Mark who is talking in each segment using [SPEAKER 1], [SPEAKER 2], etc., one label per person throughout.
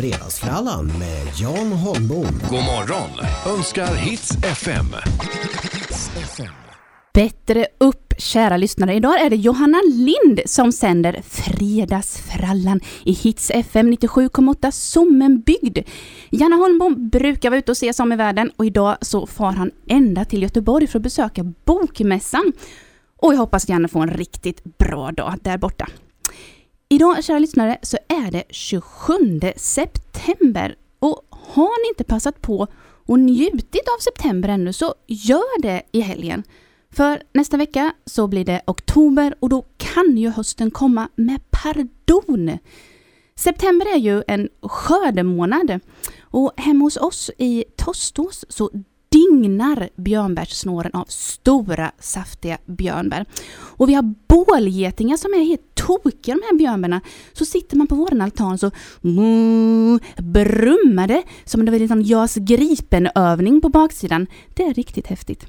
[SPEAKER 1] Fredagsfrallan med Jan Holmbom.
[SPEAKER 2] God morgon önskar Hits FM.
[SPEAKER 3] Bättre upp, kära lyssnare. Idag är det Johanna Lind som sänder Fredagsfrallan i Hits FM 97,8 Sommenbygd. Janne Holmbom brukar vara ute och se som i världen och idag så far han ända till Göteborg för att besöka Bokmässan. Och jag hoppas Janne får en riktigt bra dag där borta. Idag, kära lyssnare, så är det 27 september och har ni inte passat på och njutit av september ännu så gör det i helgen. För nästa vecka så blir det oktober och då kan ju hösten komma med pardon. September är ju en skördemånad och hemma hos oss i Tostås så dignar björnbärssnåren av stora saftiga björnbär. Och vi har bålgetingar som är helt tokiga de här björnbärna. Så sitter man på vår altan så mm, brummar det som om det var en JAS Gripen-övning på baksidan. Det är riktigt häftigt.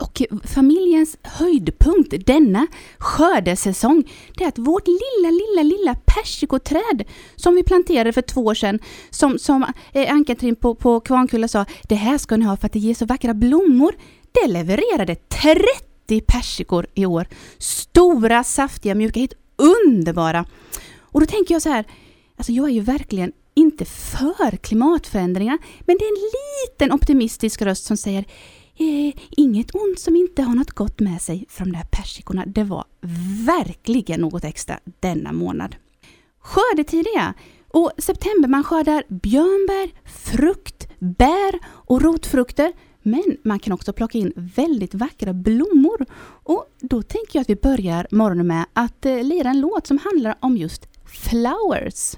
[SPEAKER 3] Och familjens höjdpunkt denna skördesäsong, det är att vårt lilla, lilla, lilla persikoträd som vi planterade för två år sedan, som, som eh, Ann-Katrin på, på Kvarnkulla sa, det här ska ni ha för att det ger så vackra blommor. Det levererade 30 persikor i år. Stora, saftiga, mjuka, helt underbara. Och då tänker jag så här, alltså jag är ju verkligen inte för klimatförändringar, men det är en liten optimistisk röst som säger eh, inget ont som inte har något gott med sig från de där persikorna. Det var verkligen något extra denna månad. Skördetidiga! och september man skördar björnbär, frukt, bär och rotfrukter. Men man kan också plocka in väldigt vackra blommor. Och då tänker jag att vi börjar morgonen med att eh, lira en låt som handlar om just flowers.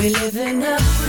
[SPEAKER 4] We live in a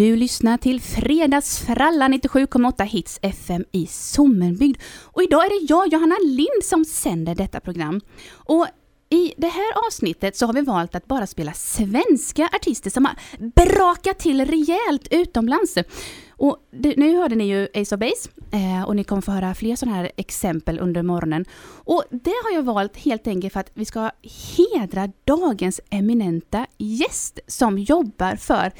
[SPEAKER 3] Du lyssnar till Fredagsfralla 97,8 Hits FM i Sommenbygd. Och idag är det jag, Johanna Lind, som sänder detta program. Och i det här avsnittet så har vi valt att bara spela svenska artister som har brakat till rejält utomlands. Och det, nu hörde ni ju Ace of Base eh, och ni kommer få höra fler sådana här exempel under morgonen. Och det har jag valt helt enkelt för att vi ska hedra dagens eminenta gäst som jobbar för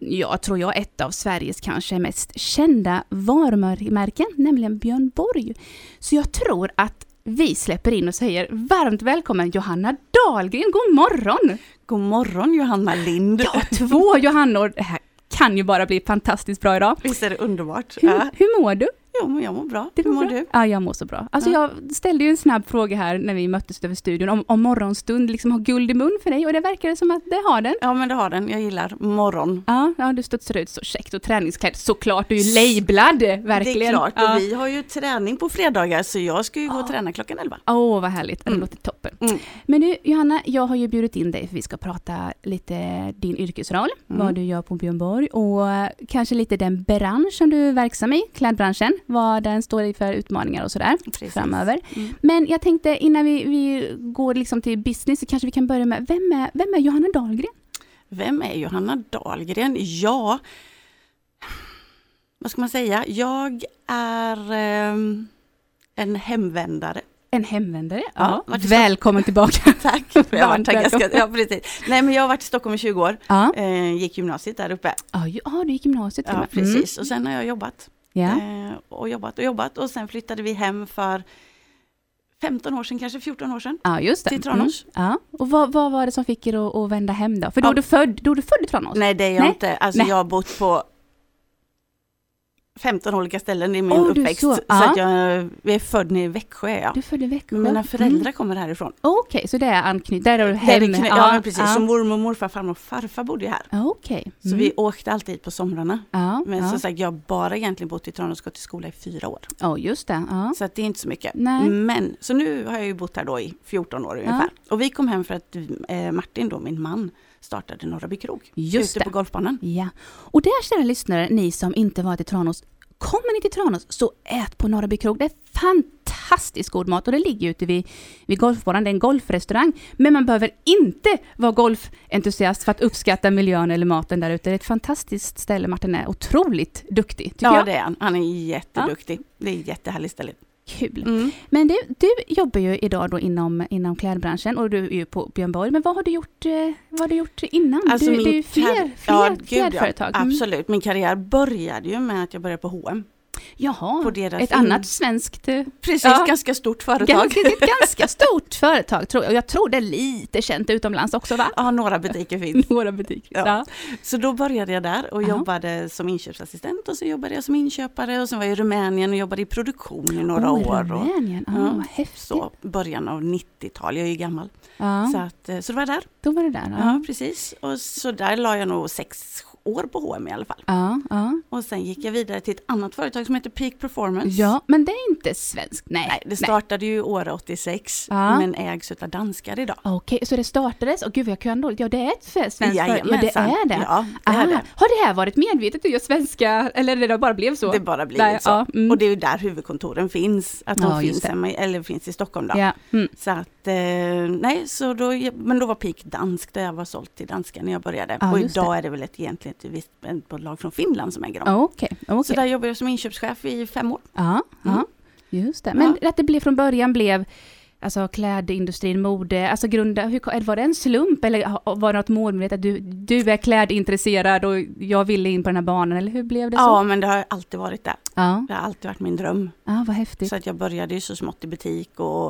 [SPEAKER 3] jag tror jag, ett av Sveriges kanske mest kända varumärken, nämligen Björn Borg. Så jag tror att vi släpper in och säger varmt välkommen Johanna Dahlgren, god morgon!
[SPEAKER 5] God morgon Johanna Lind.
[SPEAKER 3] Ja, två Johannor, det här kan ju bara bli fantastiskt bra idag.
[SPEAKER 5] Visst är det underbart?
[SPEAKER 3] Hur,
[SPEAKER 5] Ja.
[SPEAKER 3] hur mår du?
[SPEAKER 5] Jo, jag mår bra.
[SPEAKER 3] Det
[SPEAKER 5] Hur mår
[SPEAKER 3] bra?
[SPEAKER 5] du?
[SPEAKER 3] Ja, jag mår så bra. Alltså
[SPEAKER 5] Ja.
[SPEAKER 3] jag ställde ju en snabb fråga här när vi möttes över studion om, om morgonstund liksom har guld i mun för dig och det verkar som att det har den.
[SPEAKER 5] Ja, men det har den. Jag gillar morgon.
[SPEAKER 3] Ja, ja du studsar ut så käckt och träningsklädd såklart, du är ju lablad verkligen.
[SPEAKER 5] Det är klart.
[SPEAKER 3] Ja.
[SPEAKER 5] Och vi har ju träning på fredagar, så jag ska ju gå och träna klockan 11.
[SPEAKER 3] Åh, vad härligt. Det
[SPEAKER 5] Mm.
[SPEAKER 3] låter toppen.
[SPEAKER 5] Mm.
[SPEAKER 3] Men du, Johanna, jag har ju bjudit in dig för vi ska prata lite din yrkesroll,
[SPEAKER 5] Mm.
[SPEAKER 3] vad du gör på Björn Borg och kanske lite den bransch som du är verksam i, klädbranschen, vad den står i för utmaningar och sådär
[SPEAKER 5] Precis.
[SPEAKER 3] framöver.
[SPEAKER 5] Mm.
[SPEAKER 3] Men jag tänkte innan vi, vi går liksom till business så kanske vi kan börja med, vem är, vem är Johanna Dahlgren?
[SPEAKER 5] Vem är Johanna Dahlgren? Ja, vad ska man säga? Jag är ehm, en hemvändare.
[SPEAKER 3] En hemvändare?
[SPEAKER 5] Ja, i
[SPEAKER 3] Välkommen tillbaka.
[SPEAKER 5] Tack. Jag har varit ganska, ja, precis. Nej, men jag har varit i Stockholm i 20 år.
[SPEAKER 3] Ja,
[SPEAKER 5] Eh, gick gymnasiet där uppe.
[SPEAKER 3] ja, ja du gick gymnasiet
[SPEAKER 5] Ja.
[SPEAKER 3] Mm.
[SPEAKER 5] precis. Och sen har jag jobbat.
[SPEAKER 3] Ja.
[SPEAKER 5] Eh, och jobbat och jobbat och sen flyttade vi hem för 15 år sedan, kanske 14 år sedan.
[SPEAKER 3] Ja, just det.
[SPEAKER 5] Till Tranås.
[SPEAKER 3] Mm. Ja. Och vad, vad var det som fick er att, att vända hem då? För då,
[SPEAKER 5] Ja.
[SPEAKER 3] du född, då är du född i Tranås?
[SPEAKER 5] Nej det är jag
[SPEAKER 3] Nej.
[SPEAKER 5] inte, alltså
[SPEAKER 3] Nej.
[SPEAKER 5] jag har bott på 15 olika ställen i min
[SPEAKER 3] är
[SPEAKER 5] uppväxt.
[SPEAKER 3] så-
[SPEAKER 5] Så,
[SPEAKER 3] ja.
[SPEAKER 5] att jag, är född i Växjö jag.
[SPEAKER 3] Du född i Växjö?
[SPEAKER 5] Mina föräldrar
[SPEAKER 3] Mm.
[SPEAKER 5] kommer härifrån.
[SPEAKER 3] Okej, så det är anknytning, där är du hem?
[SPEAKER 5] är ja, men precis, så mormor, morfar, farmor och farfar bodde ju här.
[SPEAKER 3] Ja, Okej.
[SPEAKER 5] Så
[SPEAKER 3] Mm.
[SPEAKER 5] vi åkte alltid hit på somrarna.
[SPEAKER 3] Ja,
[SPEAKER 5] Men
[SPEAKER 3] ja.
[SPEAKER 5] som sagt, jag har bara egentligen bott i Tranås och gått i skola i fyra år.
[SPEAKER 3] Ja, just det. Ja.
[SPEAKER 5] Så att det är inte så mycket.
[SPEAKER 3] Nej.
[SPEAKER 5] Men, så nu har jag ju bott här då i 14 år ungefär. Och vi kom hem för att eh, Martin då, min man, startade Norraby krog.
[SPEAKER 3] Just
[SPEAKER 5] ute
[SPEAKER 3] det.
[SPEAKER 5] på golfbanan.
[SPEAKER 3] ja. Och där, kära lyssnare, ni som inte varit i Tranås, kommer ni till Tranås så ät på Norraby krog. Det är fantastiskt god mat och det ligger ute vid, vid golfbanan. Det är en golfrestaurang. Men man behöver inte vara golfentusiast för att uppskatta miljön eller maten där ute. Det är ett fantastiskt ställe. Martin är otroligt duktig, tycker
[SPEAKER 5] Ja,
[SPEAKER 3] jag.
[SPEAKER 5] det är han. Han är jätteduktig. Det är ett jättehärligt ställe.
[SPEAKER 3] Kul.
[SPEAKER 5] Mm.
[SPEAKER 3] Men du, du jobbar ju idag då inom, inom klädbranschen och du är ju på Björn Borg. Men vad har du gjort, eh, vad har du gjort innan?
[SPEAKER 5] Alltså
[SPEAKER 3] du,
[SPEAKER 5] min
[SPEAKER 3] det är ju fler, fler
[SPEAKER 5] ja, gud,
[SPEAKER 3] klädföretag.
[SPEAKER 5] Ja,
[SPEAKER 3] Mm.
[SPEAKER 5] absolut. Min karriär började ju med att jag började på H&M.
[SPEAKER 3] Jaha,
[SPEAKER 5] På deras
[SPEAKER 3] ett
[SPEAKER 5] in-
[SPEAKER 3] annat svenskt eh,
[SPEAKER 5] Precis,
[SPEAKER 3] Ja.
[SPEAKER 5] ganska stort företag.
[SPEAKER 3] Ganska, ett ganska stort företag tror jag. Och jag tror det är lite känt utomlands också va?
[SPEAKER 5] Ja, några butiker finns.
[SPEAKER 3] Några butiker.
[SPEAKER 5] Ja.
[SPEAKER 3] Ja.
[SPEAKER 5] Så då började jag där och
[SPEAKER 3] Ja.
[SPEAKER 5] jobbade som inköpsassistent och så jobbade jag som inköpare och sen var jag i Rumänien och jobbade i produktion i några
[SPEAKER 3] Oj,
[SPEAKER 5] år. Och
[SPEAKER 3] Rumänien, ah,
[SPEAKER 5] Ja, så början av 90-tal, jag är ju gammal. Så, att, eh, så det var där.
[SPEAKER 3] då var det där.
[SPEAKER 5] Ja.
[SPEAKER 3] Ja.
[SPEAKER 5] precis. Och så där la jag nog sex år på H&M i alla fall.
[SPEAKER 3] Ja, ja.
[SPEAKER 5] Och sen gick jag vidare till ett annat företag som heter Peak Performance.
[SPEAKER 3] ja, men det är inte svenskt. Nej,
[SPEAKER 5] Nej, det startade ju år 86
[SPEAKER 3] Ja.
[SPEAKER 5] men ägs av danskar idag.
[SPEAKER 3] Okej, så det startades, och gud vad jag kan dåligt, ja det är ett svenskt företag, ja det är det.
[SPEAKER 5] Ja, det är det.
[SPEAKER 3] Har det här varit medvetet att göra svenska, eller det bara blev så?
[SPEAKER 5] Det bara blivit
[SPEAKER 3] Nej,
[SPEAKER 5] så.
[SPEAKER 3] mm.
[SPEAKER 5] Och det är ju där huvudkontoren finns. Att de finns,
[SPEAKER 3] det.
[SPEAKER 5] hemma, eller finns i Stockholm då.
[SPEAKER 3] Mm.
[SPEAKER 5] Så att, eh, nej, så då, men då var Peak dansk, där jag var sålt till danska när jag började.
[SPEAKER 3] Ja,
[SPEAKER 5] och idag är det väl ett, egentligen ett visst ett bolag från Finland som äger dem.
[SPEAKER 3] Okej,
[SPEAKER 5] Så
[SPEAKER 3] okej.
[SPEAKER 5] där jobbade jag som inköpschef i fem år.
[SPEAKER 3] Ja, ja,
[SPEAKER 5] Mm.
[SPEAKER 3] just det. Men att det blev från början blev Alltså klädindustrin, mode, alltså grunda, hur, var det en slump eller var det något målmedvetet att du, du är klädintresserad och jag ville in på den här banan eller hur blev det så?
[SPEAKER 5] Ja, men det har alltid varit det.
[SPEAKER 3] Ja,
[SPEAKER 5] Det har alltid varit min dröm.
[SPEAKER 3] ja vad häftigt.
[SPEAKER 5] Så att jag började ju så smått i butik och,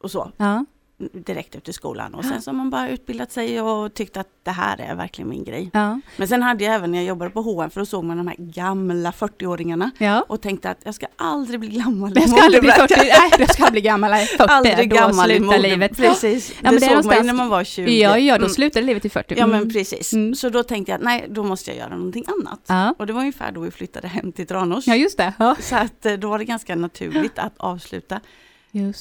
[SPEAKER 5] och så.
[SPEAKER 3] Ja,
[SPEAKER 5] direkt efter skolan. Och sen så har man bara utbildat sig och tyckt att det här är verkligen min grej.
[SPEAKER 3] Ja.
[SPEAKER 5] Men sen hade jag även när jag jobbade på H&M för då såg man de här gamla 40-åringarna
[SPEAKER 3] ja.
[SPEAKER 5] och tänkte att jag ska aldrig bli gammal.
[SPEAKER 3] Jag ska aldrig bli 40, nej jag ska bli gammal, nej 40,
[SPEAKER 5] Aldrig
[SPEAKER 3] då
[SPEAKER 5] gammal i
[SPEAKER 3] slutar livet.
[SPEAKER 5] Precis,
[SPEAKER 3] Ja, men
[SPEAKER 5] det
[SPEAKER 3] det
[SPEAKER 5] såg man ju när man var 20.
[SPEAKER 3] Ja, ja, då
[SPEAKER 5] Mm.
[SPEAKER 3] slutade livet i 40.
[SPEAKER 5] Ja men
[SPEAKER 3] Mm.
[SPEAKER 5] precis.
[SPEAKER 3] Mm.
[SPEAKER 5] Så då tänkte jag att nej, då måste jag göra någonting annat.
[SPEAKER 3] Ja.
[SPEAKER 5] Och det var ungefär då vi flyttade hem till Tranås.
[SPEAKER 3] ja, just det.
[SPEAKER 5] Så att eh, då var det ganska naturligt att avsluta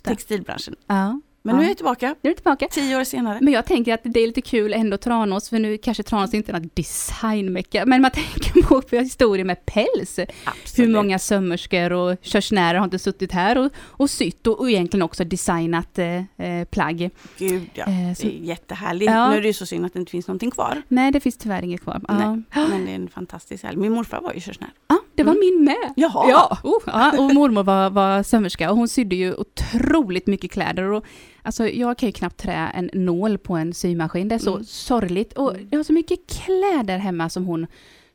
[SPEAKER 5] textilbranschen.
[SPEAKER 3] Ja.
[SPEAKER 5] Men
[SPEAKER 3] ja.
[SPEAKER 5] nu är jag tillbaka,
[SPEAKER 3] Nu är du tillbaka.
[SPEAKER 5] tio år senare.
[SPEAKER 3] Men jag tänker att det är lite kul ändå Tranås, för nu kanske Tranås inte är något designmecka, men man tänker på på historien med päls.
[SPEAKER 5] Absolut.
[SPEAKER 3] Hur många sömmerskor och körsnärer har inte suttit här och, och sytt och, och egentligen också designat eh, eh, plagg.
[SPEAKER 5] Gud ja,
[SPEAKER 3] Eh, så-
[SPEAKER 5] det är jättehärligt.
[SPEAKER 3] Ja.
[SPEAKER 5] Nu är det ju så synd att det inte finns någonting kvar.
[SPEAKER 3] Nej, det finns tyvärr inget kvar. Ja.
[SPEAKER 5] Nej. Men det är en fantastisk helg. Min morfar var ju körsnär.
[SPEAKER 3] Ja, det var
[SPEAKER 5] Mm.
[SPEAKER 3] min med.
[SPEAKER 5] Jaha.
[SPEAKER 3] Ja, oh, ja, och mormor var, var sömmerska och hon sydde ju otroligt mycket kläder. Och, alltså, jag kan ju knappt trä en nål på en symaskin, det är så
[SPEAKER 5] Mm.
[SPEAKER 3] sorgligt. Och jag har så mycket kläder hemma som hon,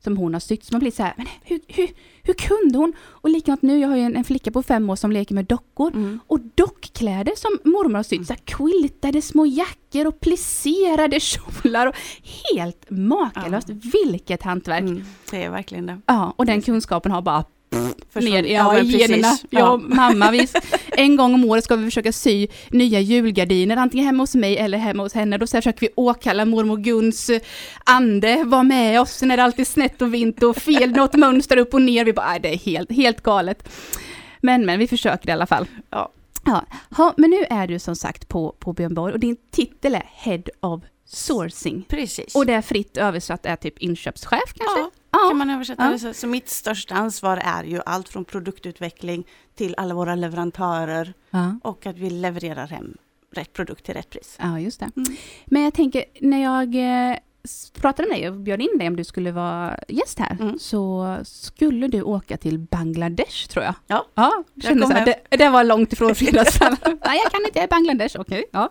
[SPEAKER 3] som hon har sytt, så man blir så här, men hur, hur, hur kunde hon? Och likadant nu, jag har ju en, en flicka på fem år som leker med dockor.
[SPEAKER 5] Mm.
[SPEAKER 3] Och dockkläder som mormor har sytt, så här quiltade små jackor och plisserade kjolar. Och helt makalöst, vilket hantverk!
[SPEAKER 5] Mm. Det är verkligen det.
[SPEAKER 3] Ja, och den kunskapen har bara ner ja, i generna. Ja, mamma, vi, en gång om året ska vi försöka sy nya julgardiner, antingen hemma hos mig eller hemma hos henne. Då så försöker vi åkalla mormor Guns eh, ande, var med oss. Sen är det alltid snett och vint och fel, något mönster upp och ner. Vi bara, nej, det är helt, helt galet. Men, men vi försöker i alla fall.
[SPEAKER 5] Ja.
[SPEAKER 3] Ja, ha, men nu är du som sagt på, på Björn Borg och din titel är Head of Sourcing.
[SPEAKER 5] Precis.
[SPEAKER 3] Och det är fritt översatt är typ inköpschef kanske?
[SPEAKER 5] Ja,
[SPEAKER 3] Ja.
[SPEAKER 5] Kan man översätta
[SPEAKER 3] Ja.
[SPEAKER 5] det så. Så mitt största ansvar är ju allt från produktutveckling till alla våra leverantörer
[SPEAKER 3] ja.
[SPEAKER 5] och att vi levererar hem rätt produkt till rätt pris.
[SPEAKER 3] Ja, just det.
[SPEAKER 5] Mm.
[SPEAKER 3] Men jag tänker, när jag eh, pratade med dig och bjöd in dig om du skulle vara gäst här,
[SPEAKER 5] Mm.
[SPEAKER 3] så skulle du åka till Bangladesh, tror jag.
[SPEAKER 5] Ja,
[SPEAKER 3] ja
[SPEAKER 5] jag kom
[SPEAKER 3] det, det var långt ifrån Fredagsfrallan. Nej, jag kan inte, jag är Bangladesh, okej. Ja.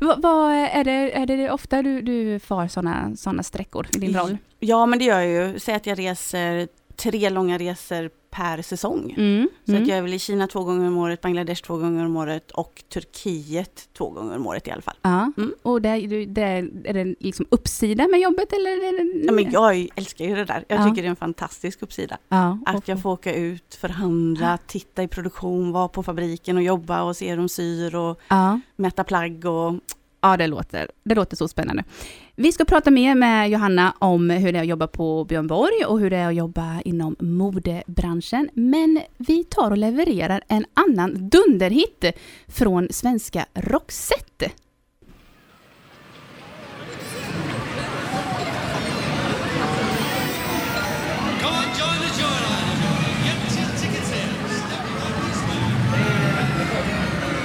[SPEAKER 3] Vad, vad, är, det, är det ofta du, du far sådana såna sträckor i din roll?
[SPEAKER 5] Ja, men det gör jag ju. Säg att jag reser tre långa resor per säsong.
[SPEAKER 3] Mm.
[SPEAKER 5] Så
[SPEAKER 3] Mm.
[SPEAKER 5] att jag är väl i Kina två gånger om året, Bangladesh två gånger om året och Turkiet två gånger om året i alla fall.
[SPEAKER 3] Ja,
[SPEAKER 5] Mm.
[SPEAKER 3] och det, är- det, är det liksom uppsida med jobbet eller? Är
[SPEAKER 5] Ja, men jag älskar ju det där. Jag
[SPEAKER 3] Ja.
[SPEAKER 5] tycker det är en fantastisk uppsida.
[SPEAKER 3] ja,
[SPEAKER 5] Att jag får åka ut, förhandla, titta i produktion, vara på fabriken och jobba och se hur de syr och mäta plagg och
[SPEAKER 3] Ja, det låter, det låter så spännande. Vi ska prata mer med Johanna om hur det är att jobba på Björn Borg och hur det är att jobba inom modebranschen. Men vi tar och levererar en annan dunderhit från svenska Roxette.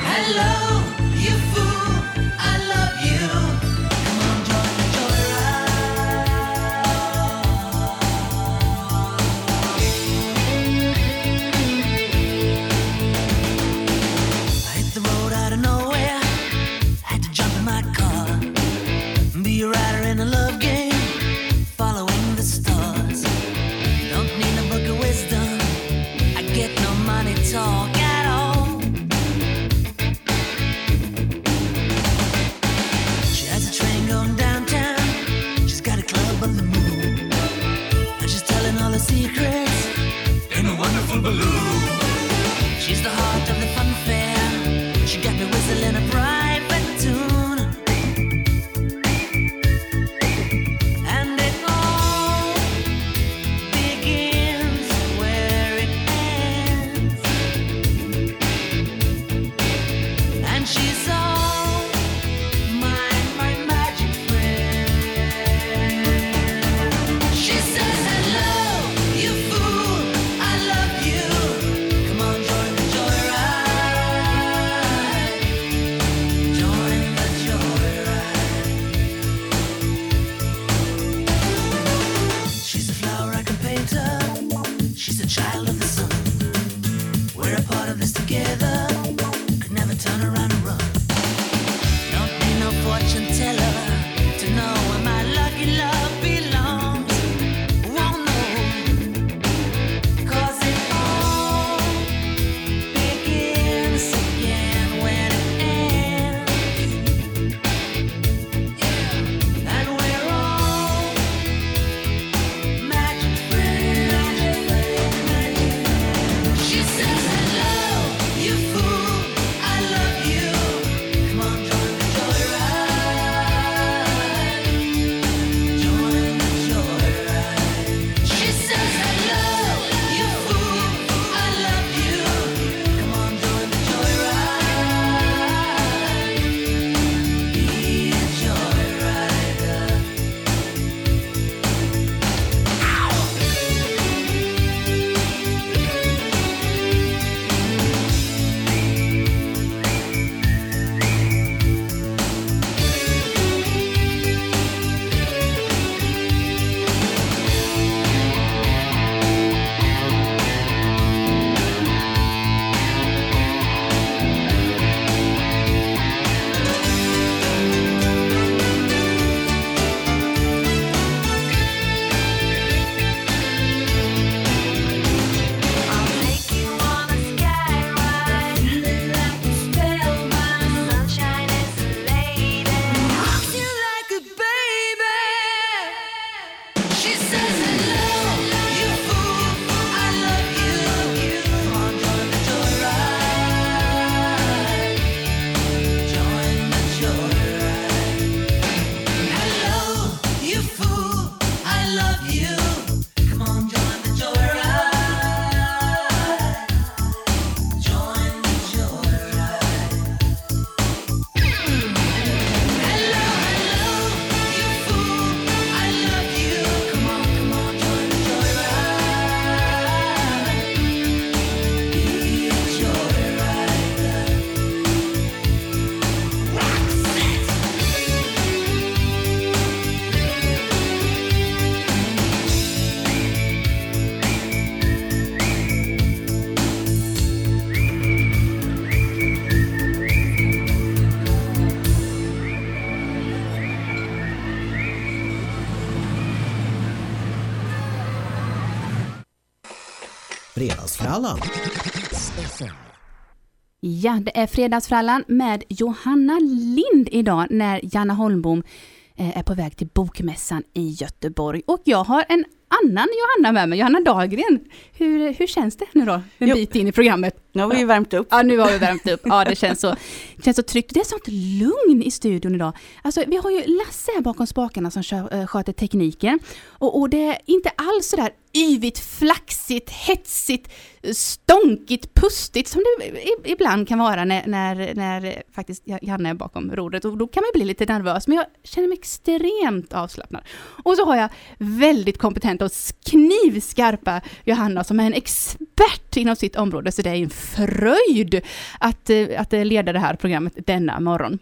[SPEAKER 6] Hello.
[SPEAKER 1] Fredagsfrallan.
[SPEAKER 3] Ja, det är Fredagsfrallan med Johanna Lind idag när Janna Holmbom eh, är på väg till Bokmässan i Göteborg. Och jag har en annan Johanna med mig, Johanna Dahlgren. Hur, hur känns det nu då, en
[SPEAKER 5] Jo.
[SPEAKER 3] bit in i programmet?
[SPEAKER 5] Nu har vi ju värmt upp.
[SPEAKER 3] Ja, nu har vi värmt upp. Ja, det känns så, känns så tryggt. Det är sånt lugn i studion idag. Alltså, vi har ju Lasse här bakom spakarna som eh, sköter tekniken. Och, och det är inte alls sådär yvigt, flaxigt, hetsigt, stånkigt, pustigt som det ibland kan vara när, när, när faktiskt Janne är bakom rodret. Och då kan man bli lite nervös, men jag känner mig extremt avslappnad. Och så har jag väldigt kompetenta och knivskarpa Johanna som är en expert inom sitt område, så det är en fröjd att, eh, att eh, leda det här programmet denna morgon.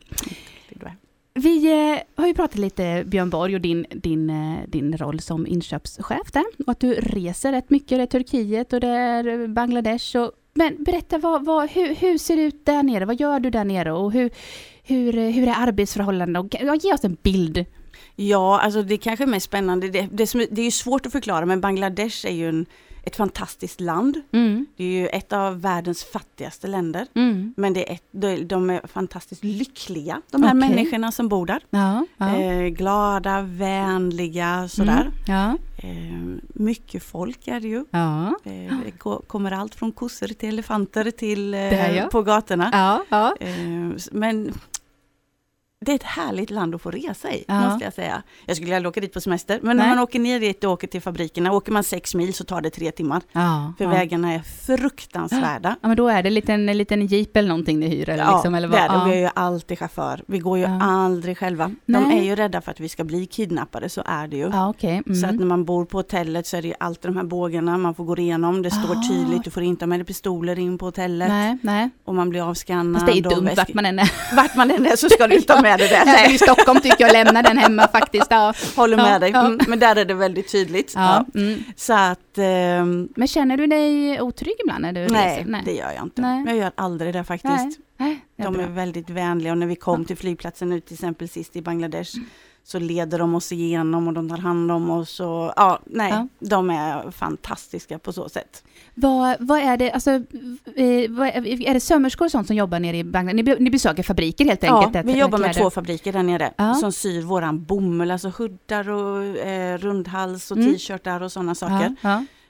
[SPEAKER 3] Vi eh, har ju pratat lite Björn Borg och din, din, din roll som inköpschef där och att du reser rätt mycket. Det är Turkiet och det är Bangladesh. Och, men berätta, vad, vad, hur, hur ser det ut där nere? Vad gör du där nere och hur, hur, hur är arbetsförhållandena? Och, ja, ge oss en bild.
[SPEAKER 5] Ja, alltså det kanske är mest spännande. Det, det, som, det är ju svårt att förklara, men Bangladesh är ju en, ett fantastiskt land.
[SPEAKER 3] Mm,
[SPEAKER 5] Det är ju ett av världens fattigaste länder.
[SPEAKER 3] mm.
[SPEAKER 5] Men det är ett, de, är fantastiskt lyckliga, de här
[SPEAKER 3] Okej.
[SPEAKER 5] människorna som bor där.
[SPEAKER 3] Ja, ja.
[SPEAKER 5] Eh, glada, vänliga, sådär.
[SPEAKER 3] Mm, ja,
[SPEAKER 5] Eh, mycket folk är det ju.
[SPEAKER 3] ja,
[SPEAKER 5] Eh, det kommer allt från kossor till elefanter till eh, på gatorna. Eh, men det är ett härligt land att få resa i,
[SPEAKER 3] Ja.
[SPEAKER 5] måste jag säga. Jag skulle aldrig åka dit på semester, men
[SPEAKER 3] Nej.
[SPEAKER 5] när man åker ner dit och åker till fabrikerna, åker man sex mil så tar det tre timmar.
[SPEAKER 3] ja,
[SPEAKER 5] För
[SPEAKER 3] ja.
[SPEAKER 5] vägarna är fruktansvärda.
[SPEAKER 3] Ja, men då är det en liten, en liten jeep eller någonting ni hyr? Eller
[SPEAKER 5] Ja,
[SPEAKER 3] liksom, eller
[SPEAKER 5] det är
[SPEAKER 3] vad?
[SPEAKER 5] det. Vi
[SPEAKER 3] Ja.
[SPEAKER 5] är ju alltid chaufför. Vi går ju aldrig själva. De
[SPEAKER 3] Nej.
[SPEAKER 5] är ju rädda för att vi ska bli kidnappade, så är det ju.
[SPEAKER 3] Ja, okej.
[SPEAKER 5] Så att
[SPEAKER 3] Mm.
[SPEAKER 5] när man bor på hotellet så är det ju alltid de här bågarna man får gå igenom. Det står
[SPEAKER 3] Ah.
[SPEAKER 5] tydligt, du får inte ha med dig pistoler in på hotellet.
[SPEAKER 3] Nej, nej.
[SPEAKER 5] Och man blir avskannad.
[SPEAKER 3] Fast det är
[SPEAKER 5] och
[SPEAKER 3] dumt
[SPEAKER 5] väsk-
[SPEAKER 3] vart man än är.
[SPEAKER 5] Vart man än är så ska du inte ha med dig det.
[SPEAKER 3] Även
[SPEAKER 5] Nej,
[SPEAKER 3] i Stockholm tycker jag lämna den hemma faktiskt. Ja.
[SPEAKER 5] håller med
[SPEAKER 3] Ja,
[SPEAKER 5] dig.
[SPEAKER 3] ja.
[SPEAKER 5] Mm, men där är det väldigt tydligt.
[SPEAKER 3] Ja. Mm.
[SPEAKER 5] Så att, ehm,
[SPEAKER 3] Men känner du dig otrygg ibland när du
[SPEAKER 5] nej,
[SPEAKER 3] reser?
[SPEAKER 5] det gör jag inte.
[SPEAKER 3] Nej.
[SPEAKER 5] Jag gör aldrig det faktiskt.
[SPEAKER 3] Nej. Nej, är
[SPEAKER 5] De
[SPEAKER 3] bra.
[SPEAKER 5] är väldigt vänliga och när vi kom till flygplatsen nu till exempel sist i Bangladesh
[SPEAKER 3] Mm.
[SPEAKER 5] så leder de oss igenom och de tar hand om oss och ja, nej,
[SPEAKER 3] Ja.
[SPEAKER 5] de är fantastiska på så sätt.
[SPEAKER 3] Vad, vad är det, alltså, eh, vad är, det sömmerskor och sånt som jobbar nere i Bangladesh? Ni, ni besöker fabriker helt
[SPEAKER 5] Ja,
[SPEAKER 3] enkelt? där-
[SPEAKER 5] vi jobbar med två fabriker där nere
[SPEAKER 3] Ja.
[SPEAKER 5] som syr våran bomull, alltså huddar och eh, rundhals och
[SPEAKER 3] Mm.
[SPEAKER 5] t-shirtar och sådana saker.
[SPEAKER 3] Ja,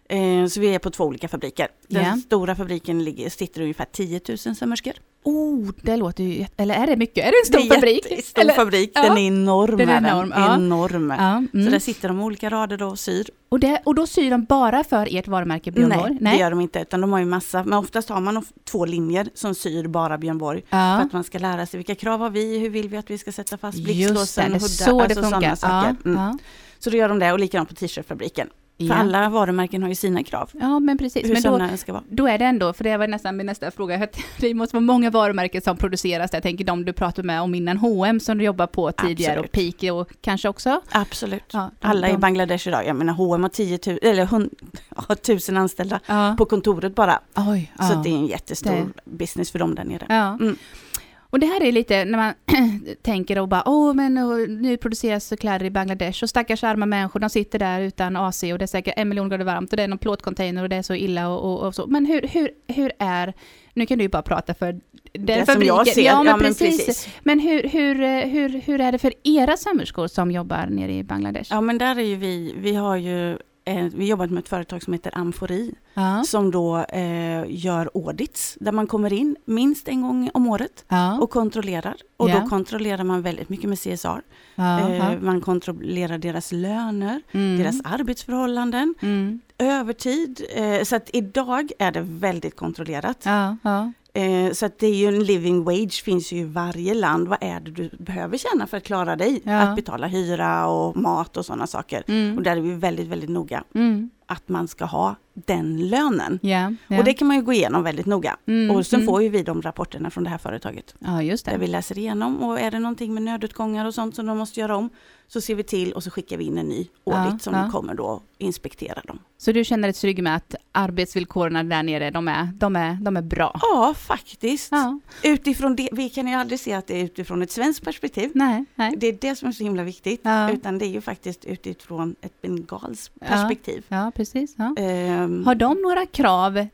[SPEAKER 3] ja.
[SPEAKER 5] Eh, så vi är på två olika fabriker. Den
[SPEAKER 3] Ja.
[SPEAKER 5] stora fabriken ligger, sitter ungefär 10 000 sömmerskor.
[SPEAKER 3] Oh, det låter ju, eller är det mycket? Är det en stor
[SPEAKER 5] det är
[SPEAKER 3] fabrik?
[SPEAKER 5] jättestor
[SPEAKER 3] Eller-
[SPEAKER 5] fabrik,
[SPEAKER 3] Ja.
[SPEAKER 5] den är enorm.
[SPEAKER 3] Den är
[SPEAKER 5] är den.
[SPEAKER 3] enorm, ja.
[SPEAKER 5] enorm.
[SPEAKER 3] Ja,
[SPEAKER 5] Så
[SPEAKER 3] mm.
[SPEAKER 5] där sitter de olika rader då och syr.
[SPEAKER 3] och, det, och då syr de bara för ert varumärke Björn Borg?
[SPEAKER 5] Nej, det gör de inte, utan de har ju massa, men oftast har man två linjer som syr bara Björn Borg. För att man ska lära sig vilka krav har vi, hur vill vi att vi ska sätta fast
[SPEAKER 3] det,
[SPEAKER 5] blixtlåsen,
[SPEAKER 3] det
[SPEAKER 5] huddar,
[SPEAKER 3] så det
[SPEAKER 5] alltså
[SPEAKER 3] funkar.
[SPEAKER 5] sådana saker. Mm. Så då gör de det och likadant på t-shirtfabriken. För
[SPEAKER 3] Ja.
[SPEAKER 5] alla varumärken har ju sina krav.
[SPEAKER 3] ja, men precis.
[SPEAKER 5] Hur
[SPEAKER 3] Men då,
[SPEAKER 5] ska vara.
[SPEAKER 3] Då är det ändå, för det var nästan min nästa fråga, det måste vara många varumärken som produceras. Jag tänker de du pratade med om innan, H&M som du jobbar på tidigare och
[SPEAKER 5] Absolut.
[SPEAKER 3] Pike och kanske också?
[SPEAKER 5] Absolut.
[SPEAKER 3] Ja, de-
[SPEAKER 5] Alla i
[SPEAKER 3] de-
[SPEAKER 5] Bangladesh idag, jag menar H&M har 10 000, eller 100, har 1000 anställda
[SPEAKER 3] Ja.
[SPEAKER 5] på kontoret bara.
[SPEAKER 3] Oj,
[SPEAKER 5] Så det är en jättestor business för dem där nere. Mm.
[SPEAKER 3] Och det här är lite när man tänker och bara, åh men nu produceras kläder i Bangladesh och stackars arma människor, de sitter där utan AC och det är säkert en miljon grader varmt och det är någon plåtcontainer och det är så illa och, och, och så. Men hur, hur, hur är, nu kan du ju bara prata för den
[SPEAKER 5] Det som jag ser,
[SPEAKER 3] Ja, men,
[SPEAKER 5] ja, men
[SPEAKER 3] precis.
[SPEAKER 5] precis.
[SPEAKER 3] Men hur, hur, hur, hur är det för era sömmerskor som jobbar nere i Bangladesh?
[SPEAKER 5] Ja men där är ju vi, vi har ju, eh, vi jobbat med ett företag som heter Amfori
[SPEAKER 3] Ja.
[SPEAKER 5] som då eh, gör audits där man kommer in minst en gång om året
[SPEAKER 3] Ja.
[SPEAKER 5] och kontrollerar. Och
[SPEAKER 3] Ja.
[SPEAKER 5] då kontrollerar man väldigt mycket med CSR. Eh, man kontrollerar deras löner,
[SPEAKER 3] Mm.
[SPEAKER 5] deras arbetsförhållanden,
[SPEAKER 3] Mm.
[SPEAKER 5] övertid. Eh, så att idag är det väldigt kontrollerat. Eh, så att det är ju en living wage finns ju i varje land. Vad är det du behöver tjäna för att klara dig?
[SPEAKER 3] Ja.
[SPEAKER 5] Att betala hyra och mat och sådana saker.
[SPEAKER 3] Mm.
[SPEAKER 5] Och där är vi väldigt, väldigt noga
[SPEAKER 3] Mm.
[SPEAKER 5] att man ska ha den lönen.
[SPEAKER 3] Ja, ja.
[SPEAKER 5] Och det kan man ju gå igenom väldigt noga.
[SPEAKER 3] Mm,
[SPEAKER 5] Och sen
[SPEAKER 3] mm.
[SPEAKER 5] får ju vi de rapporterna från det här företaget.
[SPEAKER 3] Ja, just
[SPEAKER 5] Där
[SPEAKER 3] det.
[SPEAKER 5] vi läser igenom och är det någonting med nödutgångar och sånt som de måste göra om så ser vi till och så skickar vi in en ny
[SPEAKER 3] Ja,
[SPEAKER 5] audit som
[SPEAKER 3] ja.
[SPEAKER 5] kommer då inspektera dem.
[SPEAKER 3] Så du känner dig trygg med att arbetsvillkoren där nere, de är, de är, de är bra?
[SPEAKER 5] Ja, faktiskt.
[SPEAKER 3] Ja.
[SPEAKER 5] Utifrån det, vi kan ju aldrig se att det är utifrån ett svenskt perspektiv.
[SPEAKER 3] Nej, nej.
[SPEAKER 5] Det är det som är så himla viktigt,
[SPEAKER 3] Ja.
[SPEAKER 5] utan det är ju faktiskt utifrån ett bengals perspektiv.
[SPEAKER 3] Ja, precis. Ja.
[SPEAKER 5] Ehm,
[SPEAKER 3] Har de några krav? Eh,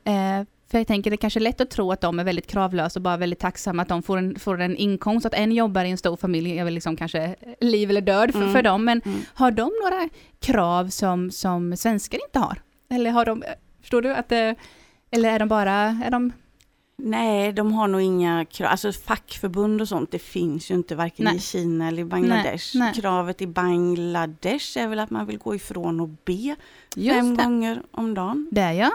[SPEAKER 3] för jag tänker det är kanske är lätt att tro att de är väldigt kravlösa och bara väldigt tacksamma att de får en, får en inkomst. Att en jobbar i en stor familj är väl liksom kanske liv eller död för,
[SPEAKER 5] Mm.
[SPEAKER 3] för dem. Men
[SPEAKER 5] Mm.
[SPEAKER 3] har de några krav som, som svenskar inte har? Eller har de, förstår du att det, eller är de bara, är de,
[SPEAKER 5] Nej, de har nog inga krav. Alltså fackförbund och sånt, det finns ju inte varken
[SPEAKER 3] Nej.
[SPEAKER 5] i Kina eller i Bangladesh.
[SPEAKER 3] Nej, nej.
[SPEAKER 5] Kravet i Bangladesh är väl att man vill gå ifrån och be
[SPEAKER 3] just
[SPEAKER 5] fem
[SPEAKER 3] det,
[SPEAKER 5] gånger om dagen.
[SPEAKER 3] det ja.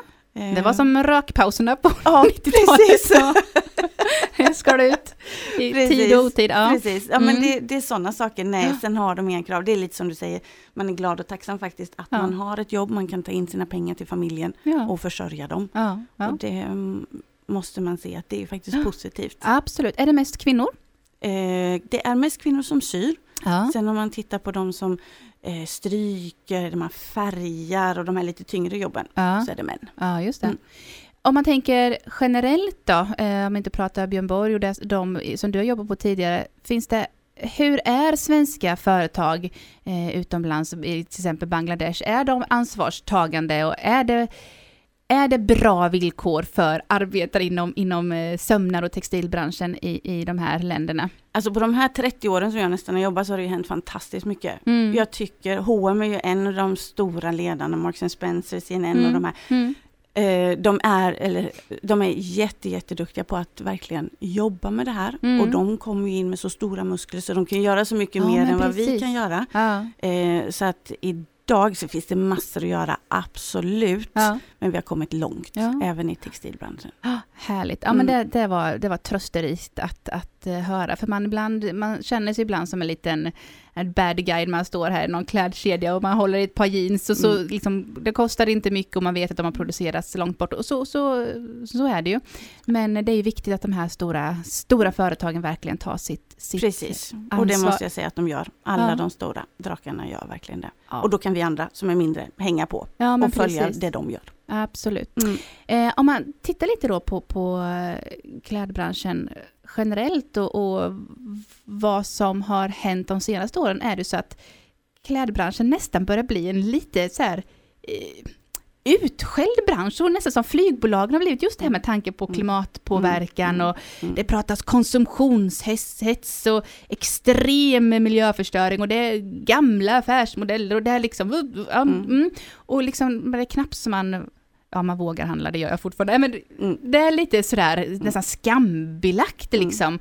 [SPEAKER 3] Det var som rökpauserna på
[SPEAKER 5] Ja,
[SPEAKER 3] 90-talet.
[SPEAKER 5] precis.
[SPEAKER 3] Ska det ut i
[SPEAKER 5] Precis,
[SPEAKER 3] tid och otid. Ja.
[SPEAKER 5] Precis, ja men
[SPEAKER 3] Mm.
[SPEAKER 5] det, det är sådana saker. Nej,
[SPEAKER 3] Ja.
[SPEAKER 5] sen har de inga krav. Det är lite som du säger, man är glad och tacksam faktiskt att
[SPEAKER 3] Ja.
[SPEAKER 5] man har ett jobb, man kan ta in sina pengar till familjen och försörja dem. Och det mm, måste man se att det är faktiskt positivt.
[SPEAKER 3] Absolut. Är det mest kvinnor?
[SPEAKER 5] Eh, det är mest kvinnor som syr. Sen om man tittar på de som eh, stryker, här färgar och de här lite tyngre jobben,
[SPEAKER 3] Ja.
[SPEAKER 5] så är det män.
[SPEAKER 3] Ja, just det.
[SPEAKER 5] Mm.
[SPEAKER 3] Om man tänker generellt då, eh, om vi inte pratar Björn Borg och det, de som du har jobbat på tidigare, finns det hur är svenska företag eh, utomlands, i till exempel Bangladesh, är de ansvarstagande och är det, är det bra villkor för arbetare inom, inom eh, sömnad och textilbranschen i, i de här länderna?
[SPEAKER 5] Alltså på de här 30 åren som jag nästan har jobbat så har det ju hänt fantastiskt mycket.
[SPEAKER 3] Mm.
[SPEAKER 5] Jag tycker H&M är ju en av de stora ledarna, Marks Spencer, CNN och
[SPEAKER 3] Mm.
[SPEAKER 5] de här.
[SPEAKER 3] Mm.
[SPEAKER 5] Eh, de är, eller, de är jätte, jätteduktiga på att verkligen jobba med det här.
[SPEAKER 3] Mm.
[SPEAKER 5] Och de kommer ju in med så stora muskler så de kan göra så mycket
[SPEAKER 3] Ja,
[SPEAKER 5] mer än vad vi
[SPEAKER 3] precis.
[SPEAKER 5] kan göra.
[SPEAKER 3] Ja,
[SPEAKER 5] Eh, så att idag så finns det massor att göra, absolut.
[SPEAKER 3] ja.
[SPEAKER 5] Men vi har kommit långt,
[SPEAKER 3] Ja.
[SPEAKER 5] även i textilbranschen.
[SPEAKER 3] Ah, härligt. Ja, men det,
[SPEAKER 5] Mm.
[SPEAKER 3] det, var, det var trösterikt att, att eh, höra. För man, ibland, man känner sig ibland som en liten en bad guy. Man står här i någon klädkedja och man håller i ett par jeans. Och så,
[SPEAKER 5] Mm.
[SPEAKER 3] liksom, det kostar inte mycket och man vet att de har producerats långt bort. Och så, så, så är det ju. Men det är viktigt att de här stora, stora företagen verkligen tar sitt, sitt
[SPEAKER 5] Precis, och det
[SPEAKER 3] ansvar.
[SPEAKER 5] måste jag säga att de gör. Alla
[SPEAKER 3] Ja.
[SPEAKER 5] de stora drakarna gör verkligen det.
[SPEAKER 3] Ja.
[SPEAKER 5] Och då kan vi andra som är mindre hänga på
[SPEAKER 3] ja,
[SPEAKER 5] och följa
[SPEAKER 3] precis.
[SPEAKER 5] det de gör.
[SPEAKER 3] Absolut.
[SPEAKER 5] Mm.
[SPEAKER 3] Eh, om man tittar lite då på, på eh, klädbranschen generellt och, och vad som har hänt de senaste åren är det så att klädbranschen nästan börjar bli en lite så här eh, utskälld bransch och nästan som flygbolagen har blivit just det här med tanke på
[SPEAKER 5] Mm.
[SPEAKER 3] klimatpåverkan
[SPEAKER 5] Mm.
[SPEAKER 3] och
[SPEAKER 5] Mm.
[SPEAKER 3] det pratas konsumtionshets och extrem miljöförstöring och det är gamla affärsmodeller och det är liksom, och liksom det är knappt som man, ja man vågar handla, det gör jag fortfarande, men
[SPEAKER 5] Mm.
[SPEAKER 3] det är lite sådär nästan skambelagt
[SPEAKER 5] Mm.
[SPEAKER 3] liksom.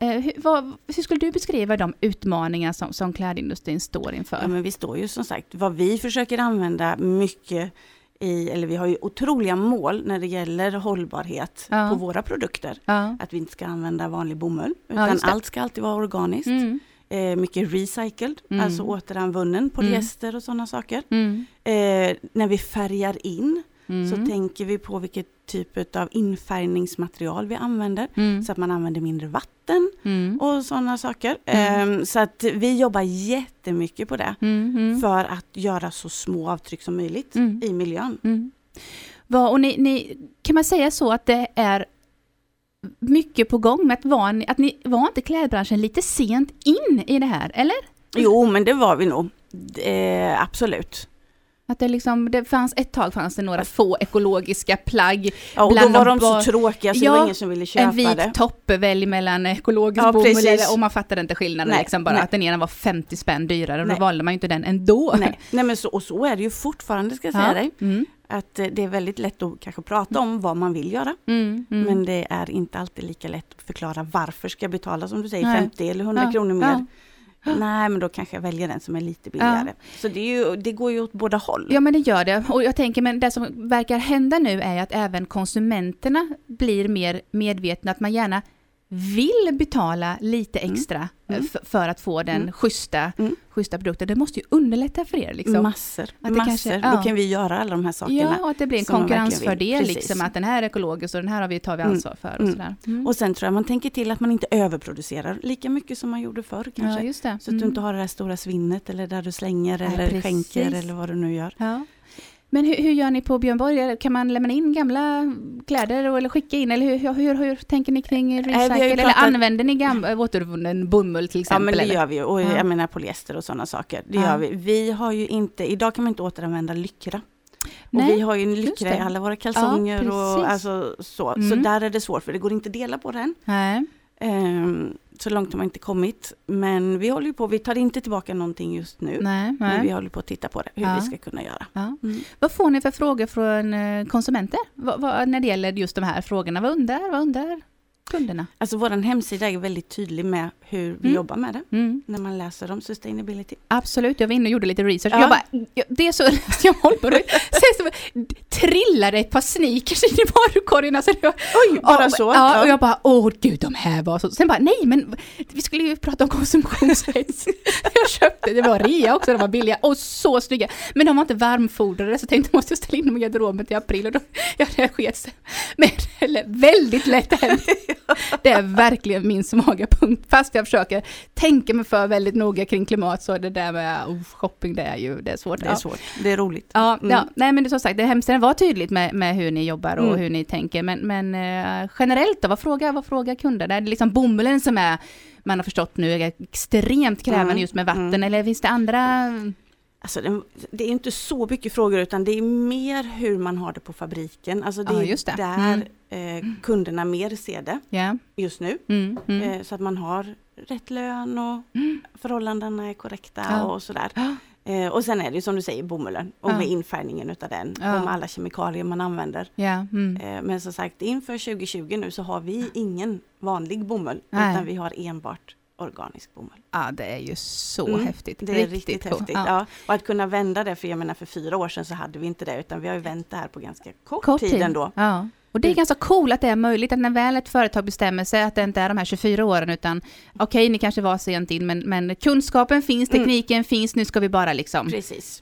[SPEAKER 3] Eh, hur, vad, hur skulle du beskriva de utmaningar som, som klädindustrin står inför?
[SPEAKER 5] Ja, men vi står ju som sagt, vad vi försöker använda mycket i, eller vi har ju otroliga mål när det gäller hållbarhet
[SPEAKER 3] Ja.
[SPEAKER 5] på våra produkter.
[SPEAKER 3] ja.
[SPEAKER 5] Att vi inte ska använda vanlig bomull,
[SPEAKER 3] Ja,
[SPEAKER 5] utan
[SPEAKER 3] det.
[SPEAKER 5] allt ska alltid vara organiskt.
[SPEAKER 3] Mm.
[SPEAKER 5] Eh, mycket recycled,
[SPEAKER 3] Mm.
[SPEAKER 5] alltså återanvunnen polyester och sådana saker.
[SPEAKER 3] Mm.
[SPEAKER 5] Eh, när vi färgar in
[SPEAKER 3] Mm.
[SPEAKER 5] så tänker vi på vilket typ av infärgningsmaterial vi använder.
[SPEAKER 3] Mm.
[SPEAKER 5] Så att man använder mindre vatten
[SPEAKER 3] Mm.
[SPEAKER 5] och sådana saker. Eh, så att vi jobbar jättemycket på det.
[SPEAKER 3] Mm.
[SPEAKER 5] För att göra så små avtryck som möjligt i miljön.
[SPEAKER 3] Vad, och ni, ni, kan man säga så att det är mycket på gång med att var ni, att ni var inte klädbranschen lite sent in i det här, eller?
[SPEAKER 5] Jo, men det var vi nog. Eh, absolut.
[SPEAKER 3] Att det liksom, det fanns ett tag fanns det några få ekologiska plagg,
[SPEAKER 5] Ja, och då var
[SPEAKER 3] de
[SPEAKER 5] så tråkiga så
[SPEAKER 3] Ja,
[SPEAKER 5] det var ingen som ville köpa
[SPEAKER 3] en vit
[SPEAKER 5] det.
[SPEAKER 3] topp, välj mellan ekologisk
[SPEAKER 5] Ja,
[SPEAKER 3] bomull eller, och man fattade inte skillnaden
[SPEAKER 5] Nej,
[SPEAKER 3] liksom bara
[SPEAKER 5] nej.
[SPEAKER 3] att den ena var 50 spänn dyrare och då
[SPEAKER 5] Nej.
[SPEAKER 3] valde man ju inte den ändå.
[SPEAKER 5] Nej, nej men så, och så är det ju fortfarande ska jag säga
[SPEAKER 3] Ja.
[SPEAKER 5] dig.
[SPEAKER 3] Mm.
[SPEAKER 5] Att eh, det är väldigt lätt att kanske prata om vad man vill göra.
[SPEAKER 3] Mm. Mm.
[SPEAKER 5] Men det är inte alltid lika lätt att förklara varför ska jag betala som du säger
[SPEAKER 3] Nej.
[SPEAKER 5] 50 eller 100
[SPEAKER 3] Ja,
[SPEAKER 5] kronor mer.
[SPEAKER 3] Ja.
[SPEAKER 5] Nej men då kanske jag väljer den som är lite billigare. Så det, ju, det går ju åt båda håll.
[SPEAKER 3] Ja men det gör det. Och jag tänker, men det som verkar hända nu är att även konsumenterna blir mer medvetna, att man gärna vill betala lite extra eh,
[SPEAKER 5] Mm.
[SPEAKER 3] för att få den
[SPEAKER 5] Mm.
[SPEAKER 3] schyssta,
[SPEAKER 5] Mm.
[SPEAKER 3] schyssta produkten. Det måste ju underlätta för er liksom.
[SPEAKER 5] Massor,
[SPEAKER 3] Att det
[SPEAKER 5] massor.
[SPEAKER 3] kanske-
[SPEAKER 5] Då
[SPEAKER 3] ja.
[SPEAKER 5] kan vi göra alla de här sakerna.
[SPEAKER 3] Ja, och att det blir en konkurrensfördel liksom, att den här är ekologisk och den här har vi, tar vi
[SPEAKER 5] Mm.
[SPEAKER 3] ansvar för och
[SPEAKER 5] Mm.
[SPEAKER 3] sådär. Mm.
[SPEAKER 5] Och sen tror jag man tänker till att man inte överproducerar lika mycket som man gjorde förr kanske.
[SPEAKER 3] ja.
[SPEAKER 5] Så att du
[SPEAKER 3] Mm.
[SPEAKER 5] inte har det här stora svinnet eller där du slänger eller
[SPEAKER 3] precis.
[SPEAKER 5] skänker eller vad du nu gör.
[SPEAKER 3] Ja. Men hur, hur gör ni på Björn Borg? Kan man lämna in gamla kläder och, eller skicka in? Eller hur, hur, hur, tänker ni kring recycle? Eller
[SPEAKER 5] pratat-
[SPEAKER 3] använder ni äh, återvunnen bomull till
[SPEAKER 5] Ja
[SPEAKER 3] exempel?
[SPEAKER 5] men det
[SPEAKER 3] eller?
[SPEAKER 5] gör vi ju. Och
[SPEAKER 3] Ja.
[SPEAKER 5] jag menar polyester och sådana saker. Det
[SPEAKER 3] Ja.
[SPEAKER 5] gör vi. Vi har ju inte, idag kan man inte återanvända lyckra. Och
[SPEAKER 3] Nej,
[SPEAKER 5] vi har ju en lyckra i alla våra kalsonger
[SPEAKER 3] Ja,
[SPEAKER 5] och alltså så. Så
[SPEAKER 3] Mm.
[SPEAKER 5] där är det svårt för det går inte att dela på den.
[SPEAKER 3] Nej.
[SPEAKER 5] Ehm, så långt har man inte kommit. Men vi håller på, vi tar inte tillbaka någonting just nu.
[SPEAKER 3] Nej,
[SPEAKER 5] Men vi
[SPEAKER 3] nej.
[SPEAKER 5] håller på att titta på det, hur
[SPEAKER 3] Ja.
[SPEAKER 5] vi ska kunna göra.
[SPEAKER 3] Ja.
[SPEAKER 5] Mm.
[SPEAKER 3] Vad får ni för frågor från eh, konsumenter? Vad, vad, när det gäller just de här frågorna? Vad undrar, vad undrar kunderna?
[SPEAKER 5] Alltså vår hemsida är väldigt tydlig med hur vi
[SPEAKER 3] Mm.
[SPEAKER 5] jobbar med det.
[SPEAKER 3] Mm.
[SPEAKER 5] När man läser om sustainability.
[SPEAKER 3] Absolut, jag var inne och gjorde lite research.
[SPEAKER 5] Ja.
[SPEAKER 3] Jag bara, jag, det är så, jag håller på. Sen så trillade ett par sneakers in i varukorgen. Alltså, jag,
[SPEAKER 5] Oj, bara
[SPEAKER 3] ja,
[SPEAKER 5] så?
[SPEAKER 3] Ja,
[SPEAKER 5] Ja.
[SPEAKER 3] och jag bara, åh gud, de här var så. Sen bara, nej men vi skulle ju prata om konsumtionshets. jag köpte, det var rea också, de var billiga och så snygga. Men de var inte varmfodrade så jag tänkte, måste jag ställa in dem i garderoben till april. Och då, ja, det sket. Men väldigt lätt hänt. Det är verkligen min svaga punkt. Fast jag försöker tänka mig för väldigt noga kring klimat så är det där med oh, shopping, det är ju det är svårt.
[SPEAKER 5] Det är
[SPEAKER 3] Ja.
[SPEAKER 5] svårt, det är roligt.
[SPEAKER 3] Ja,
[SPEAKER 5] Mm.
[SPEAKER 3] ja, nej men det som sagt, det hemsidan var tydligt med, med hur ni jobbar och
[SPEAKER 5] Mm.
[SPEAKER 3] hur ni tänker. Men, men eh, generellt då, vad frågar, vad frågar kunder? Det är liksom bomullen som är, man har förstått nu, är extremt krävande
[SPEAKER 5] Mm,
[SPEAKER 3] just med vatten.
[SPEAKER 5] mm.
[SPEAKER 3] Eller finns det andra?
[SPEAKER 5] Alltså det, det är inte så mycket frågor utan det är mer hur man har det på fabriken. Alltså det
[SPEAKER 3] Ja,
[SPEAKER 5] är
[SPEAKER 3] det.
[SPEAKER 5] där eh, kunderna mer ser det
[SPEAKER 3] Ja.
[SPEAKER 5] just nu.
[SPEAKER 3] Mm, mm.
[SPEAKER 5] Eh, så att man har rätt lön och förhållandena är korrekta
[SPEAKER 3] Ja.
[SPEAKER 5] och sådär.
[SPEAKER 3] Ja.
[SPEAKER 5] Eh, och sen är det ju som du säger bomullen och
[SPEAKER 3] Ja.
[SPEAKER 5] med infärgningen utav den
[SPEAKER 3] Ja.
[SPEAKER 5] och med alla kemikalier man använder.
[SPEAKER 3] Ja, mm.
[SPEAKER 5] Eh, men som sagt inför 2020 nu så har vi ingen vanlig bomull
[SPEAKER 3] Nej.
[SPEAKER 5] utan vi har enbart organisk bomull.
[SPEAKER 3] ja, det är ju så
[SPEAKER 5] Mm,
[SPEAKER 3] häftigt.
[SPEAKER 5] Det är riktigt,
[SPEAKER 3] coolt.
[SPEAKER 5] häftigt.
[SPEAKER 3] Ja.
[SPEAKER 5] Ja. Och att kunna vända det, för jag menar för fyra år sedan så hade vi inte det, utan vi har ju vänt det här på ganska kort,
[SPEAKER 3] Kort
[SPEAKER 5] tid ändå.
[SPEAKER 3] Ja. Och det är
[SPEAKER 5] Mm.
[SPEAKER 3] ganska coolt att det är möjligt, att när väl ett företag bestämmer sig att det inte är de här 24 åren, utan okej, ni kanske var sent in, men, men kunskapen finns,
[SPEAKER 5] Mm.
[SPEAKER 3] tekniken finns, nu ska vi bara liksom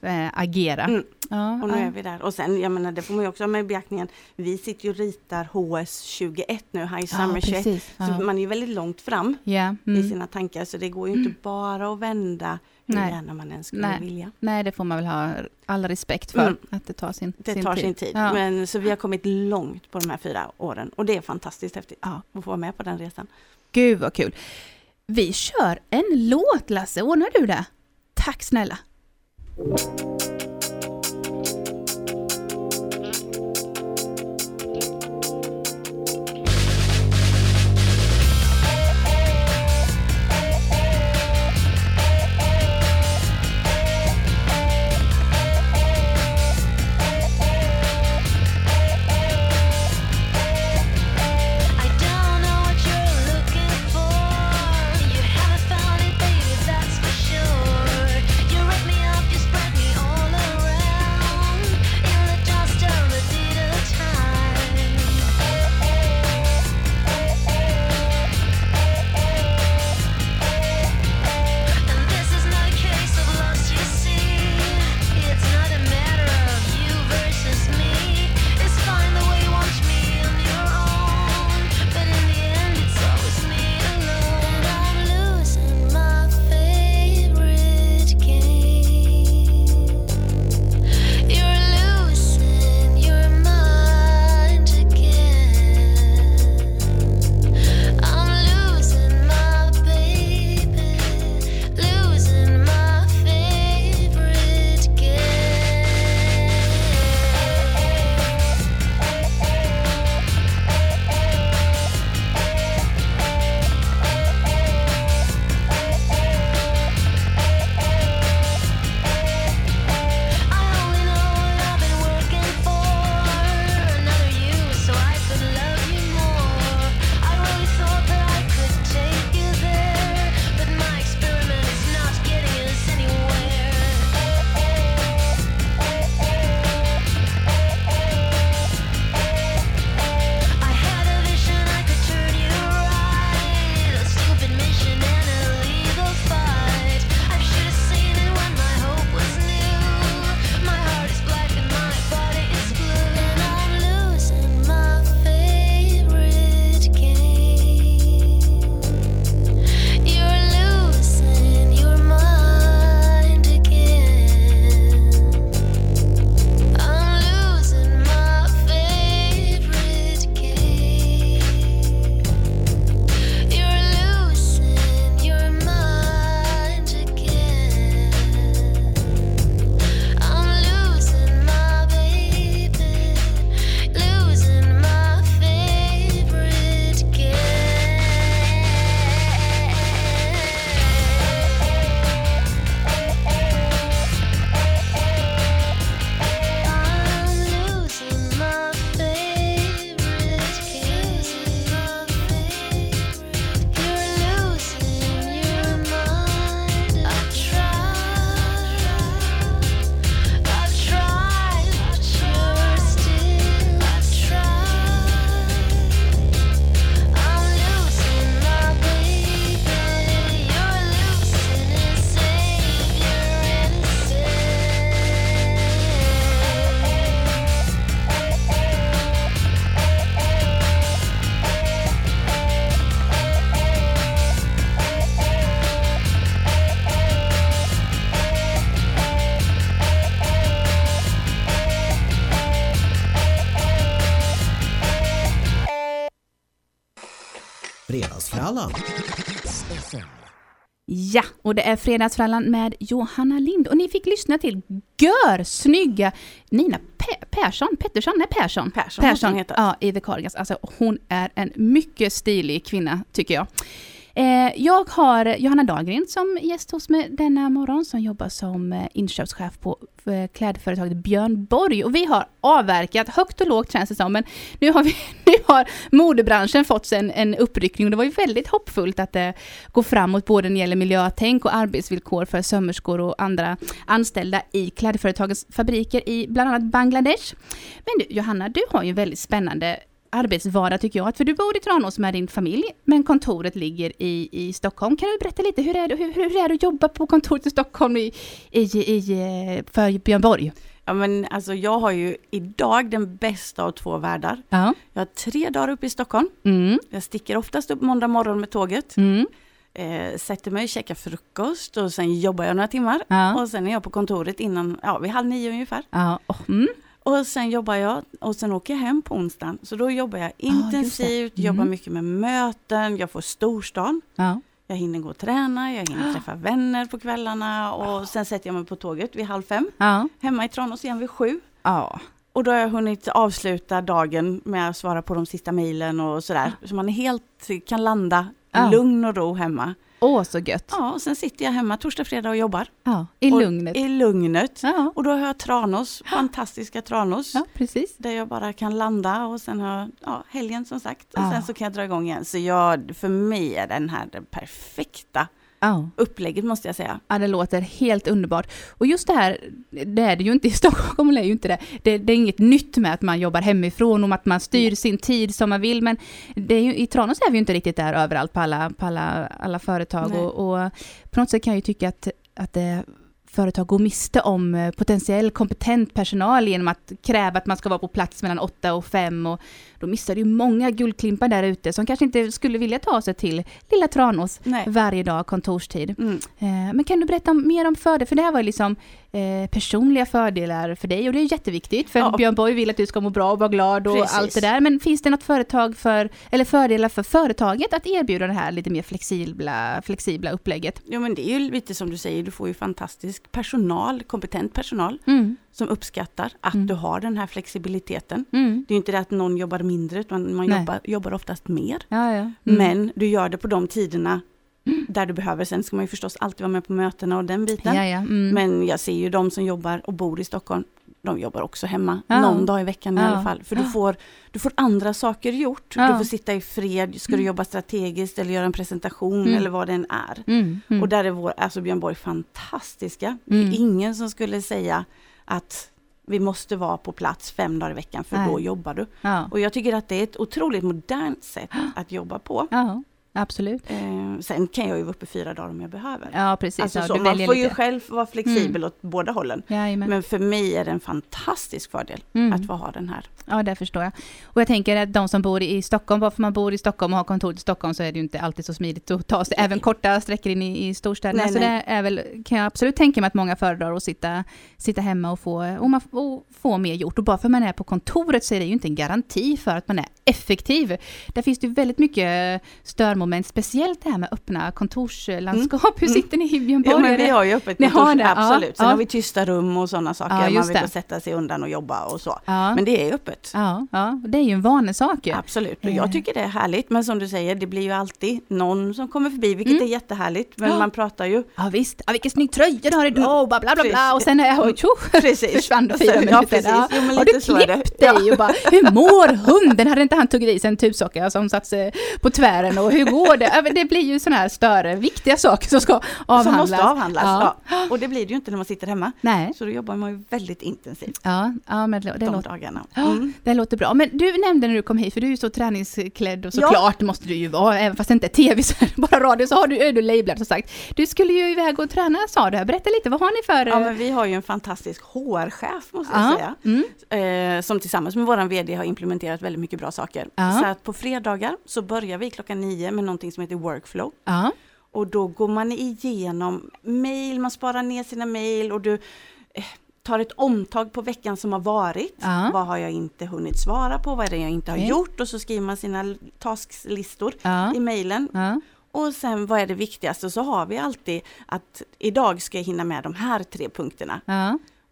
[SPEAKER 3] eh, agera.
[SPEAKER 5] Mm.
[SPEAKER 3] Ja,
[SPEAKER 5] Och nu
[SPEAKER 3] ja.
[SPEAKER 5] är vi där. Och sen, jag menar, det får man ju också ha med i beaktningen. Vi sitter ju och ritar HS 21 nu, High Summer 21.
[SPEAKER 3] precis.
[SPEAKER 5] Så
[SPEAKER 3] Ja.
[SPEAKER 5] man är ju väldigt långt fram
[SPEAKER 3] Ja,
[SPEAKER 5] i
[SPEAKER 3] mm.
[SPEAKER 5] sina tankar, så det går ju inte bara att vända hur
[SPEAKER 3] Nej.
[SPEAKER 5] gärna man än skulle
[SPEAKER 3] Nej.
[SPEAKER 5] vilja.
[SPEAKER 3] Nej, det får man väl ha all respekt för,
[SPEAKER 5] Mm.
[SPEAKER 3] att det tar sin,
[SPEAKER 5] Det
[SPEAKER 3] sin
[SPEAKER 5] tar
[SPEAKER 3] tid.
[SPEAKER 5] sin tid.
[SPEAKER 3] Ja.
[SPEAKER 5] Men, så vi har kommit långt på de här fyra åren och det är fantastiskt häftigt
[SPEAKER 3] Ja.
[SPEAKER 5] att få vara med på den resan.
[SPEAKER 3] Gud vad kul. Vi kör en låt, Lasse. Ordnar du det? Tack snälla. Ja, och det är Fredagsfrallan med Johanna Lind. Och ni fick lyssna till gör snygga Nina Pe- Persson, Pettersson, nej Persson.
[SPEAKER 5] Persson hon heta.
[SPEAKER 3] ja, i The Cardigans. Alltså hon är en mycket stilig kvinna, tycker jag. Eh, jag har Johanna Dahlgren som gäst hos mig denna morgon, som jobbar som eh, inköpschef på eh, klädföretaget Björn Borg. Och vi har avverkat högt och lågt känns det som, men nu har, vi, nu har modebranschen fått sig en, en uppryckning och det var ju väldigt hoppfullt att eh, det går framåt både när det gäller miljötänk och arbetsvillkor för sömmerskor och andra anställda i klädföretagens fabriker i bland annat Bangladesh. Men du Johanna, du har ju en väldigt spännande arbetsvardag tycker jag. För du bor i Tranås med din familj, men kontoret ligger i, i Stockholm. Kan du berätta lite, hur är, det, hur, hur är det att jobba på kontoret i Stockholm i, i, i, för Björn Borg?
[SPEAKER 5] Ja, men alltså, jag har ju idag den bästa av två världar.
[SPEAKER 3] Ja.
[SPEAKER 5] Jag har tre dagar uppe i Stockholm.
[SPEAKER 3] Mm,
[SPEAKER 5] Jag sticker oftast upp måndag morgon med tåget.
[SPEAKER 3] mm,
[SPEAKER 5] Eh, sätter mig, käkar frukost och sen jobbar jag några timmar.
[SPEAKER 3] Ja.
[SPEAKER 5] Och sen är jag på kontoret innan, ja vid halv nio ungefär.
[SPEAKER 3] ja, mm,
[SPEAKER 5] Och sen jobbar jag och sen åker jag hem på onsdagen. Så då jobbar jag intensivt,
[SPEAKER 3] Mm.
[SPEAKER 5] jobbar mycket med möten, jag får storstan.
[SPEAKER 3] ja.
[SPEAKER 5] Jag hinner gå och träna, jag hinner träffa vänner på kvällarna och sen sätter jag mig på tåget vid halv fem. Hemma i Tranås igen vid sju. Och då har jag hunnit avsluta dagen med att svara på de sista mejlen och sådär. Så man är helt, kan landa i lugn och ro hemma.
[SPEAKER 3] Åh, så gött.
[SPEAKER 5] Ja, och sen sitter jag hemma torsdag, fredag och jobbar.
[SPEAKER 3] Ja, I
[SPEAKER 5] och,
[SPEAKER 3] lugnet.
[SPEAKER 5] I lugnet.
[SPEAKER 3] Ja,
[SPEAKER 5] Och då har jag Tranås, fantastiska Tranås.
[SPEAKER 3] ja, precis.
[SPEAKER 5] Där jag bara kan landa och sen har ja, helgen som sagt. Och
[SPEAKER 3] Ja.
[SPEAKER 5] sen så kan jag dra igång igen. Så jag, för mig är den här det perfekta
[SPEAKER 3] Ja.
[SPEAKER 5] upplägget måste jag säga.
[SPEAKER 3] Ja, det låter helt underbart. Och just det här, det är det ju inte i Stockholm, det är ju inte det. det. Det är inget nytt med att man jobbar hemifrån och att man styr sin tid som man vill, men det är ju, i Tranås är vi ju inte riktigt där överallt på alla, på alla, alla företag. Och, och på något sätt kan jag ju tycka att, att det företag går miste om eh, potentiell kompetent personal genom att kräva att man ska vara på plats mellan åtta och fem och då missar du ju många guldklimpar där ute som kanske inte skulle vilja ta sig till lilla Tranås
[SPEAKER 5] Nej.
[SPEAKER 3] varje dag kontorstid.
[SPEAKER 5] Mm.
[SPEAKER 3] Eh, Men kan du berätta mer om fördelar? För det här var ju liksom eh, personliga fördelar för dig och det är jätteviktigt för
[SPEAKER 5] Ja.
[SPEAKER 3] Björn Borg vill att du ska må bra och vara glad och
[SPEAKER 5] Precis.
[SPEAKER 3] allt det där. Men finns det något företag för, eller fördelar för företaget att erbjuda det här lite mer flexibla, flexibla upplägget?
[SPEAKER 5] Jo men det är ju lite som du säger, du får ju fantastisk personal, kompetent personal
[SPEAKER 3] Mm.
[SPEAKER 5] som uppskattar att
[SPEAKER 3] Mm.
[SPEAKER 5] du har den här flexibiliteten.
[SPEAKER 3] Mm.
[SPEAKER 5] Det är ju inte det att någon jobbar mindre utan man
[SPEAKER 3] Nej.
[SPEAKER 5] jobbar, jobbar oftast mer.
[SPEAKER 3] Ja, ja. Mm.
[SPEAKER 5] Men du gör det på de tiderna där du behöver. Sen ska man ju förstås alltid vara med på mötena och den biten.
[SPEAKER 3] Ja, ja. Mm.
[SPEAKER 5] Men jag ser ju de som jobbar och bor i Stockholm, de jobbar också hemma.
[SPEAKER 3] Ja.
[SPEAKER 5] Någon dag i veckan i alla fall. För du får, du får andra saker gjort. Du får sitta i fred, ska du jobba strategiskt eller göra en presentation
[SPEAKER 3] Mm.
[SPEAKER 5] eller vad det än är.
[SPEAKER 3] Mm. Mm.
[SPEAKER 5] Och där är vår, alltså Björn Borg fantastiska. Det
[SPEAKER 3] Mm.
[SPEAKER 5] är ingen som skulle säga att vi måste vara på plats fem dagar i veckan för
[SPEAKER 3] Nej.
[SPEAKER 5] då jobbar du.
[SPEAKER 3] ja.
[SPEAKER 5] Och jag tycker att det är ett otroligt modernt sätt att jobba på.
[SPEAKER 3] ja, absolut.
[SPEAKER 5] Eh, sen kan jag ju vara uppe fyra dagar om jag behöver.
[SPEAKER 3] Ja, precis.
[SPEAKER 5] Alltså
[SPEAKER 3] ja,
[SPEAKER 5] så, man får ju
[SPEAKER 3] lite.
[SPEAKER 5] själv vara flexibel åt båda hållen.
[SPEAKER 3] Jajamän.
[SPEAKER 5] Men för mig är det en fantastisk fördel
[SPEAKER 3] Mm.
[SPEAKER 5] att få ha den här.
[SPEAKER 3] Ja, det förstår jag. Och jag tänker att de som bor i Stockholm, bara för man bor i Stockholm och har kontor i Stockholm så är det ju inte alltid så smidigt att ta sig även korta sträckor in i, i storstäderna.
[SPEAKER 5] Nej,
[SPEAKER 3] så
[SPEAKER 5] nej.
[SPEAKER 3] det är väl, kan jag absolut tänka mig att många föredrar att sitta, sitta hemma och få, och man, och få mer gjort. Och bara för att man är på kontoret så är det ju inte en garanti för att man är effektiv. Där finns det ju väldigt mycket störmoment, speciellt det här med öppna kontorslandskap. Hur
[SPEAKER 5] Mm.
[SPEAKER 3] sitter ni i Björn
[SPEAKER 5] Ja, men vi har ju öppet kontor,
[SPEAKER 3] det, ja,
[SPEAKER 5] absolut. Sen
[SPEAKER 3] ja.
[SPEAKER 5] har vi tysta rum och sådana saker.
[SPEAKER 3] Ja,
[SPEAKER 5] man vill
[SPEAKER 3] det.
[SPEAKER 5] sätta sig undan och jobba och så.
[SPEAKER 3] Ja,
[SPEAKER 5] Men det är öppet.
[SPEAKER 3] ja, ja, det är ju en vanesak ju.
[SPEAKER 5] Absolut, och
[SPEAKER 3] Eh.
[SPEAKER 5] jag tycker det är härligt. Men som du säger, det blir ju alltid någon som kommer förbi, vilket
[SPEAKER 3] Mm.
[SPEAKER 5] är jättehärligt. Men
[SPEAKER 3] Ja.
[SPEAKER 5] man pratar ju
[SPEAKER 3] Ja visst, ja, vilken snygg tröja du har idag och bla bla bla, bla. och sen är jag, tjo,
[SPEAKER 5] Precis.
[SPEAKER 3] försvann
[SPEAKER 5] Och
[SPEAKER 3] fyra minuter.
[SPEAKER 5] ja, precis. Jo, men
[SPEAKER 3] har du klippt dig och bara, hur mår hunden? Hade inte han tuggat i sig en tubsocka som satt sig på tvären och hur går det? Ja, Det blir ju sådana här större, viktiga saker som ska avhandlas.
[SPEAKER 5] Som måste avhandlas.
[SPEAKER 3] Ja.
[SPEAKER 5] Ja. Och det blir det ju inte när man sitter hemma.
[SPEAKER 3] Nej,
[SPEAKER 5] Så då jobbar man ju väldigt intensivt
[SPEAKER 3] ja, ja men det, det
[SPEAKER 5] de
[SPEAKER 3] låter
[SPEAKER 5] dagarna.
[SPEAKER 3] Ja,
[SPEAKER 5] Mm.
[SPEAKER 3] Det låter bra. Men du nämnde när du kom hit, för du är ju så träningsklädd och såklart måste du ju vara, även fast det inte är tv så bara radio, så har du, är du lablad som sagt. Du skulle ju iväg och träna sa du. Berätta lite, vad har ni för...
[SPEAKER 5] Ja, men vi har ju en fantastisk HR-chef måste jag
[SPEAKER 3] ja,
[SPEAKER 5] säga.
[SPEAKER 3] mm,
[SPEAKER 5] Eh, som tillsammans med våran VD har implementerat väldigt mycket bra saker.
[SPEAKER 3] Ja.
[SPEAKER 5] Så att på fredagar så börjar vi klockan nio med någonting som heter Workflow.
[SPEAKER 3] ja,
[SPEAKER 5] Och då går man igenom mail, man sparar ner sina mail och du... eh, tar ett omtag på veckan som har varit.
[SPEAKER 3] Ja.
[SPEAKER 5] Vad har jag inte hunnit svara på? Vad är det jag inte har
[SPEAKER 3] Okej.
[SPEAKER 5] gjort? Och så skriver man sina tasklistor i mejlen.
[SPEAKER 3] Ja.
[SPEAKER 5] Och sen vad är det viktigaste? Så har vi alltid att idag ska jag hinna med de här tre punkterna.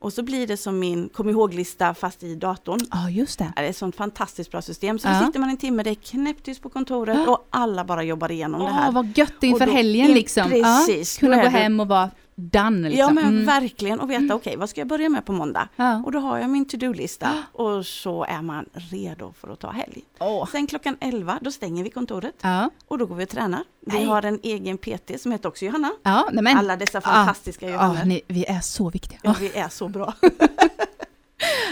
[SPEAKER 3] Ja.
[SPEAKER 5] Och så blir det som min kom ihåg-lista fast i datorn.
[SPEAKER 3] ja, just det.
[SPEAKER 5] Det är ett sånt fantastiskt bra system. Så
[SPEAKER 3] Ja.
[SPEAKER 5] sitter man en timme, det är knäpptyst på kontoret och alla bara jobbar igenom det
[SPEAKER 3] Åh,
[SPEAKER 5] här.
[SPEAKER 3] vad gött inför
[SPEAKER 5] Och då-
[SPEAKER 3] helgen liksom.
[SPEAKER 5] precis,
[SPEAKER 3] ja, kunna gå
[SPEAKER 5] det-
[SPEAKER 3] hem och vara done liksom.
[SPEAKER 5] Ja men
[SPEAKER 3] Mm.
[SPEAKER 5] verkligen och veta okej vad ska jag börja med på måndag?
[SPEAKER 3] Ja.
[SPEAKER 5] Och då har jag min to-do-lista och så är man redo för att ta helg.
[SPEAKER 3] Åh.
[SPEAKER 5] Sen klockan 11 då stänger vi kontoret
[SPEAKER 3] Ja.
[SPEAKER 5] och då går vi och tränar. Vi
[SPEAKER 3] Nej.
[SPEAKER 5] har en egen PT som heter också Johanna.
[SPEAKER 3] Ja, nej.
[SPEAKER 5] Alla dessa fantastiska
[SPEAKER 3] ja,
[SPEAKER 5] Johannor.
[SPEAKER 3] ja, vi är så viktiga.
[SPEAKER 5] Ja, vi är så bra.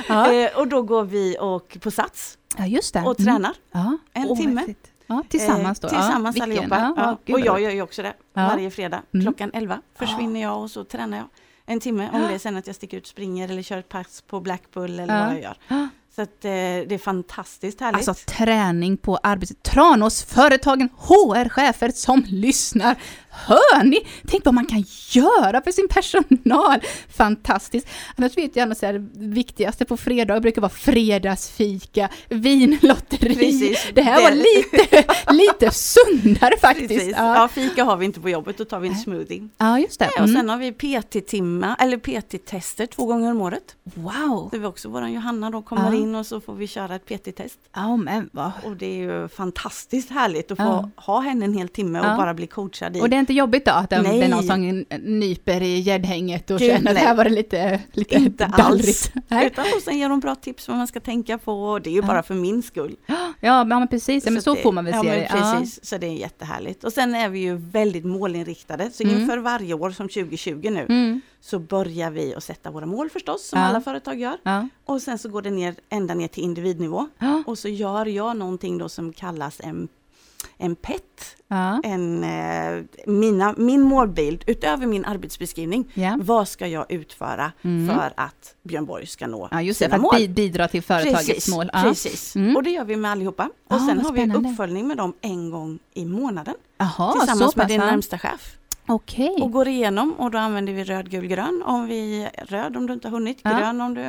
[SPEAKER 5] Eh, och då går vi och på Sats
[SPEAKER 3] ja just det.
[SPEAKER 5] och
[SPEAKER 3] Mm.
[SPEAKER 5] tränar.
[SPEAKER 3] Ja.
[SPEAKER 5] en
[SPEAKER 3] vad
[SPEAKER 5] timme.
[SPEAKER 3] häftigt. Ja, tillsammans då.
[SPEAKER 5] Eh, tillsammans
[SPEAKER 3] ja,
[SPEAKER 5] allihopa.
[SPEAKER 3] Ja,
[SPEAKER 5] Ja, och jag gör ju också det varje fredag.
[SPEAKER 3] Mm.
[SPEAKER 5] Klockan 11 försvinner jag och så tränar jag en timme. Om det är sen att jag sticker ut springer eller kör ett pass på Blackbull eller
[SPEAKER 3] Ja.
[SPEAKER 5] vad jag gör. Så att, eh, det är fantastiskt härligt.
[SPEAKER 3] Alltså träning på arbetstid. Tranåsföretagen, HR-chefer som lyssnar. Hör ni? Tänk vad man kan göra för sin personal. Fantastiskt. Annars vet jag annars är det viktigaste på fredag brukar vara fredagsfika, vinlotteri.
[SPEAKER 5] Precis.
[SPEAKER 3] Det här var
[SPEAKER 5] Det-
[SPEAKER 3] lite, lite sundare faktiskt.
[SPEAKER 5] Precis.
[SPEAKER 3] Ja.
[SPEAKER 5] Fika har vi inte på jobbet, då tar vi en smoothie.
[SPEAKER 3] ja, just det.
[SPEAKER 5] Ja, och
[SPEAKER 3] Mm.
[SPEAKER 5] sen har vi PT-timma, eller PT-tester två gånger om året.
[SPEAKER 3] Wow!
[SPEAKER 5] Där vi också, våran Johanna då kommer
[SPEAKER 3] Ja.
[SPEAKER 5] in och så får vi köra ett PT-test.
[SPEAKER 3] Ja, men vad...
[SPEAKER 5] Och det är ju fantastiskt härligt att få ha henne en hel timme och bara bli coachad i.
[SPEAKER 3] Och det är inte jobbigt då att det är någon som nyper i gäddhänget och
[SPEAKER 5] Gud,
[SPEAKER 3] känner att
[SPEAKER 5] nej.
[SPEAKER 3] här var det lite, lite
[SPEAKER 5] inte
[SPEAKER 3] dallrigt.
[SPEAKER 5] alls. Utan och sen ger hon bra tips vad man ska tänka på. Det är ju bara för min skull.
[SPEAKER 3] Ja, men precis, ja, men så
[SPEAKER 5] det-
[SPEAKER 3] får man väl
[SPEAKER 5] ja,
[SPEAKER 3] se det.
[SPEAKER 5] Precis, så det är jättehärligt. Och sen är vi ju väldigt målinriktade. Så
[SPEAKER 3] Mm.
[SPEAKER 5] inför varje år som 2020 nu
[SPEAKER 3] Ja. Mm.
[SPEAKER 5] så börjar vi att sätta våra mål förstås, som
[SPEAKER 3] Ja.
[SPEAKER 5] alla företag gör.
[SPEAKER 3] Ja.
[SPEAKER 5] Och sen så går det ner ända ner till individnivå.
[SPEAKER 3] Ja.
[SPEAKER 5] Och så gör jag någonting då som kallas en, en PET.
[SPEAKER 3] Ja.
[SPEAKER 5] En, eh, mina, min målbild, utöver min arbetsbeskrivning,
[SPEAKER 3] Ja.
[SPEAKER 5] vad ska jag utföra
[SPEAKER 3] Mm.
[SPEAKER 5] för att Björn Borg ska nå
[SPEAKER 3] ja, just det,
[SPEAKER 5] sina
[SPEAKER 3] för
[SPEAKER 5] mål?
[SPEAKER 3] att bi- bidra till företagets
[SPEAKER 5] Precis,
[SPEAKER 3] mål. Ja.
[SPEAKER 5] precis.
[SPEAKER 3] Mm.
[SPEAKER 5] och det gör vi med allihopa. Och
[SPEAKER 3] Ah,
[SPEAKER 5] sen har vi
[SPEAKER 3] spännande.
[SPEAKER 5] uppföljning med dem en gång i månaden.
[SPEAKER 3] Jaha,
[SPEAKER 5] tillsammans med din närmsta chef.
[SPEAKER 3] Okej.
[SPEAKER 5] Och går igenom och då använder vi röd, gul, grön om vi röd om du inte har hunnit, grön om du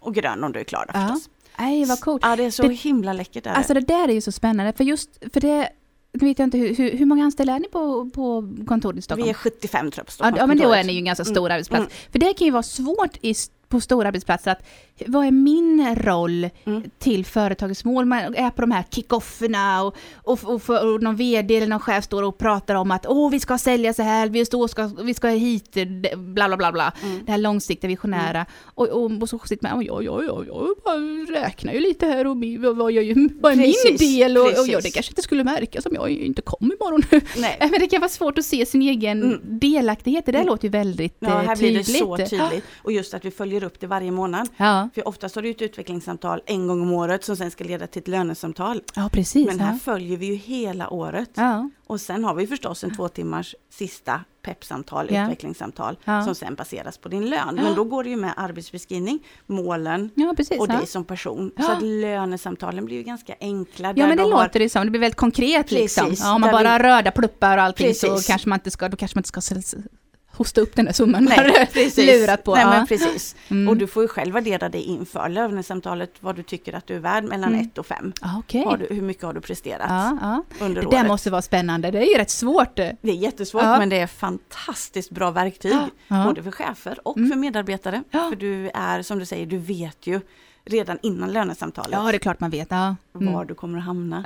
[SPEAKER 5] och grön om du är klar då förstås.
[SPEAKER 3] Nej, vad coolt.
[SPEAKER 5] Ja, det är så
[SPEAKER 3] Det-
[SPEAKER 5] himla läckert. Är det.
[SPEAKER 3] Alltså det där är ju så spännande, för just, för det, nu vet jag inte, hur, hur, många anställda är ni på, på kontoret i Stockholm?
[SPEAKER 5] vi är 75 tror jag på Stockholm.
[SPEAKER 3] ja men då är ni ju en ganska stor
[SPEAKER 5] Mm,
[SPEAKER 3] arbetsplats.
[SPEAKER 5] mm.
[SPEAKER 3] För det kan ju vara svårt i, på stora arbetsplatser att vad är min roll
[SPEAKER 5] Mm.
[SPEAKER 3] till företagets mål? Man är på de här kickofferna och, och, och, för- och någon VD eller någon chef står och pratar om att åh vi ska sälja så här, vi ska, ska, vi ska hit, eh, bla bla bla bla.
[SPEAKER 5] Mm.
[SPEAKER 3] Det här långsiktiga, visionära. Och, och, och så sitter man, ja ja ja, jag räknar ju lite här och mi- vad, ju- vad är min
[SPEAKER 5] Precis,
[SPEAKER 3] del? Och, och ja, det kanske inte skulle märkas om jag inte kom imorgon.
[SPEAKER 5] Nej.
[SPEAKER 3] Men det kan vara svårt att se sin egen
[SPEAKER 5] Mm.
[SPEAKER 3] delaktighet. Det där
[SPEAKER 5] Mm.
[SPEAKER 3] låter ju väldigt
[SPEAKER 5] Ja,
[SPEAKER 3] eh,
[SPEAKER 5] här blir
[SPEAKER 3] tydligt.
[SPEAKER 5] det så tydligt. Och just att vi följer upp det varje månad.
[SPEAKER 3] Ja,
[SPEAKER 5] För oftast har du ett utvecklingssamtal en gång om året som sen ska leda till ett lönesamtal.
[SPEAKER 3] ja precis.
[SPEAKER 5] Men här
[SPEAKER 3] ja.
[SPEAKER 5] följer vi ju hela året.
[SPEAKER 3] Ja,
[SPEAKER 5] Och sen har vi förstås en två timmars sista peppsamtal,
[SPEAKER 3] Ja.
[SPEAKER 5] utvecklingssamtal, som sen baseras på din lön. Men då går det ju med arbetsbeskrivning, målen
[SPEAKER 3] precis.
[SPEAKER 5] och dig som person.
[SPEAKER 3] Ja.
[SPEAKER 5] Så att lönesamtalen blir ju ganska enkla.
[SPEAKER 3] Ja men det
[SPEAKER 5] de har-
[SPEAKER 3] låter det som, det blir väldigt konkret liksom.
[SPEAKER 5] Precis,
[SPEAKER 3] Ja, om man bara
[SPEAKER 5] vi-
[SPEAKER 3] röda pluppar och allting så
[SPEAKER 5] Precis.
[SPEAKER 3] kanske man inte ska, då kanske man inte ska hosta upp den där summan man
[SPEAKER 5] Nej,
[SPEAKER 3] har
[SPEAKER 5] precis.
[SPEAKER 3] lurat på.
[SPEAKER 5] Nej, men precis.
[SPEAKER 3] Mm.
[SPEAKER 5] Och du får ju själv värdera det inför lönesamtalet, vad du tycker att du är värd mellan
[SPEAKER 3] Mm.
[SPEAKER 5] 1 och 5.
[SPEAKER 3] Ja, Okej.
[SPEAKER 5] Hur mycket har du presterat
[SPEAKER 3] Ja, ja.
[SPEAKER 5] under
[SPEAKER 3] Det
[SPEAKER 5] året?
[SPEAKER 3] där måste vara spännande, det är ju rätt svårt.
[SPEAKER 5] Det är jättesvårt
[SPEAKER 3] Ja.
[SPEAKER 5] men det är fantastiskt bra verktyg. Både för chefer och
[SPEAKER 3] Mm.
[SPEAKER 5] för medarbetare. För du är, som du säger, du vet ju redan innan lönesamtalet
[SPEAKER 3] Ja, det är klart man vet. Ja, Mm.
[SPEAKER 5] var du kommer att hamna.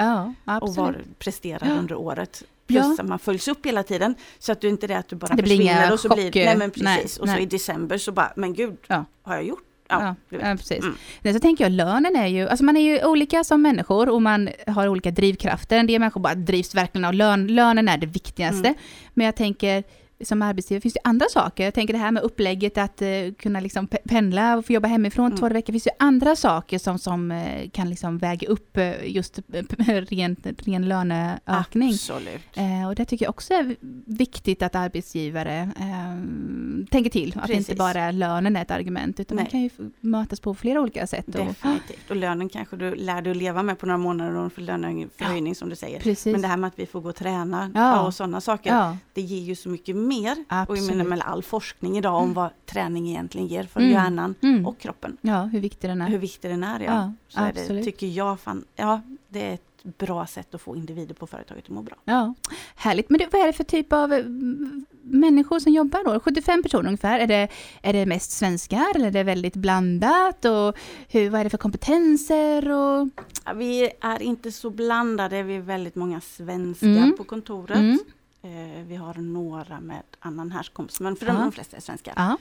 [SPEAKER 3] ja
[SPEAKER 5] och vad du presterar
[SPEAKER 3] Ja.
[SPEAKER 5] under året. Plus
[SPEAKER 3] Ja.
[SPEAKER 5] att man följs upp hela tiden. Så att du inte är det att du bara
[SPEAKER 3] Det blir
[SPEAKER 5] försvinner
[SPEAKER 3] inga
[SPEAKER 5] och så
[SPEAKER 3] chock-
[SPEAKER 5] blir Nej men
[SPEAKER 3] nej,
[SPEAKER 5] precis. och så
[SPEAKER 3] nej.
[SPEAKER 5] i december så bara, men gud,
[SPEAKER 3] Ja.
[SPEAKER 5] har jag gjort?
[SPEAKER 3] Ja,
[SPEAKER 5] Ja,
[SPEAKER 3] ja, precis.
[SPEAKER 5] Mm.
[SPEAKER 3] Men så tänker jag, lönen är ju, alltså man är ju olika som människor och man har olika drivkrafter. En del människor bara drivs verkligen av lön, lönen är det viktigaste.
[SPEAKER 5] Mm.
[SPEAKER 3] Men jag tänker, som arbetsgivare finns det andra saker. Jag tänker det här med upplägget att eh, kunna liksom pe- pendla och få jobba hemifrån
[SPEAKER 5] Mm.
[SPEAKER 3] två veckan. finns ju andra saker som, som eh, kan liksom väga upp eh, just ren, ren löneökning.
[SPEAKER 5] Absolut.
[SPEAKER 3] Och det tycker jag också är viktigt att arbetsgivare eh, tänker till. Att
[SPEAKER 5] Precis.
[SPEAKER 3] inte bara lönen är ett argument, utan man
[SPEAKER 5] Nej.
[SPEAKER 3] kan ju mötas på flera olika sätt. Och,
[SPEAKER 5] Definitivt. Och lönen kanske du lär dig att leva med på några månader och för löneförhöjning som du säger.
[SPEAKER 3] precis.
[SPEAKER 5] Men det här med att vi får gå och träna
[SPEAKER 3] Ja.
[SPEAKER 5] och sådana saker,
[SPEAKER 3] ja,
[SPEAKER 5] det ger ju så mycket mer. Och jag
[SPEAKER 3] Absolut.
[SPEAKER 5] menar med all forskning idag om vad träning egentligen ger för
[SPEAKER 3] Mm.
[SPEAKER 5] hjärnan
[SPEAKER 3] Mm.
[SPEAKER 5] och kroppen.
[SPEAKER 3] Ja, hur viktig den är.
[SPEAKER 5] Hur viktig den är, ja.
[SPEAKER 3] Ja,
[SPEAKER 5] så är det,
[SPEAKER 3] absolut.
[SPEAKER 5] tycker jag, fan, ja, det är ett bra sätt att få individer på företaget att må bra.
[SPEAKER 3] Ja, härligt. Men det, vad är det för typ av mm, människor som jobbar då? 75 personer ungefär. Är det, är det mest svenskar eller är det väldigt blandat? Och hur, vad är det för kompetenser? Och,
[SPEAKER 5] Ja, vi är inte så blandade, vi är väldigt många svenskar
[SPEAKER 3] Mm.
[SPEAKER 5] på kontoret.
[SPEAKER 3] Mm.
[SPEAKER 5] Eh, vi har några med annan härkomst, men för de, de flesta är svenskar.
[SPEAKER 3] ja.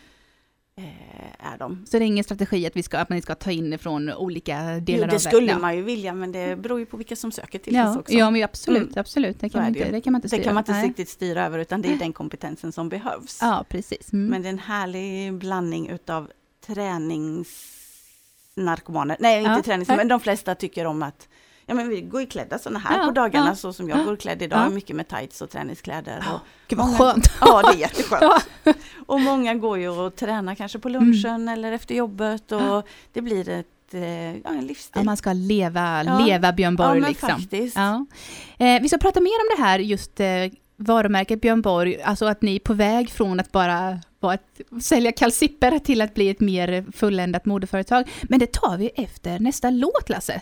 [SPEAKER 5] Eh, är de.
[SPEAKER 3] Så det är ingen strategi att, vi ska, att man ska ta in från olika delar
[SPEAKER 5] det
[SPEAKER 3] av
[SPEAKER 5] skulle
[SPEAKER 3] ja.
[SPEAKER 5] man ju vilja, men det beror ju på vilka som söker till oss
[SPEAKER 3] Ja,
[SPEAKER 5] också.
[SPEAKER 3] ja, men absolut,
[SPEAKER 5] Mm.
[SPEAKER 3] absolut. Det kan, man
[SPEAKER 5] det
[SPEAKER 3] inte, det kan man inte
[SPEAKER 5] det
[SPEAKER 3] styra.
[SPEAKER 5] kan man inte
[SPEAKER 3] Nej.
[SPEAKER 5] riktigt styra över, utan det är den kompetensen som behövs.
[SPEAKER 3] Ja, precis. Mm.
[SPEAKER 5] Men det är en härlig blandning utav träningsnarkomaner. Nej, inte
[SPEAKER 3] Ja.
[SPEAKER 5] tränings,
[SPEAKER 3] Nej.
[SPEAKER 5] men de flesta tycker om att Ja men vi går ju klädda sådana här
[SPEAKER 3] Ja,
[SPEAKER 5] på dagarna
[SPEAKER 3] ja.
[SPEAKER 5] så som jag
[SPEAKER 3] Ja.
[SPEAKER 5] går klädd idag,
[SPEAKER 3] Ja.
[SPEAKER 5] mycket med tights och träningskläder. Och,
[SPEAKER 3] Gud vad
[SPEAKER 5] många-
[SPEAKER 3] skönt.
[SPEAKER 5] Ja, det är jätteskönt. Och många går ju och tränar kanske på lunchen eller efter jobbet och det blir ett, eh, ja, en livsstil.
[SPEAKER 3] Ja, man ska leva, leva Björn Borg liksom. Eh, vi ska prata mer om det här, just eh, varumärket Björn Borg, alltså att ni är på väg från att bara vara ett, sälja kalsipper till att bli ett mer fulländat modeföretag. Men det tar vi efter nästa låt, Lasse.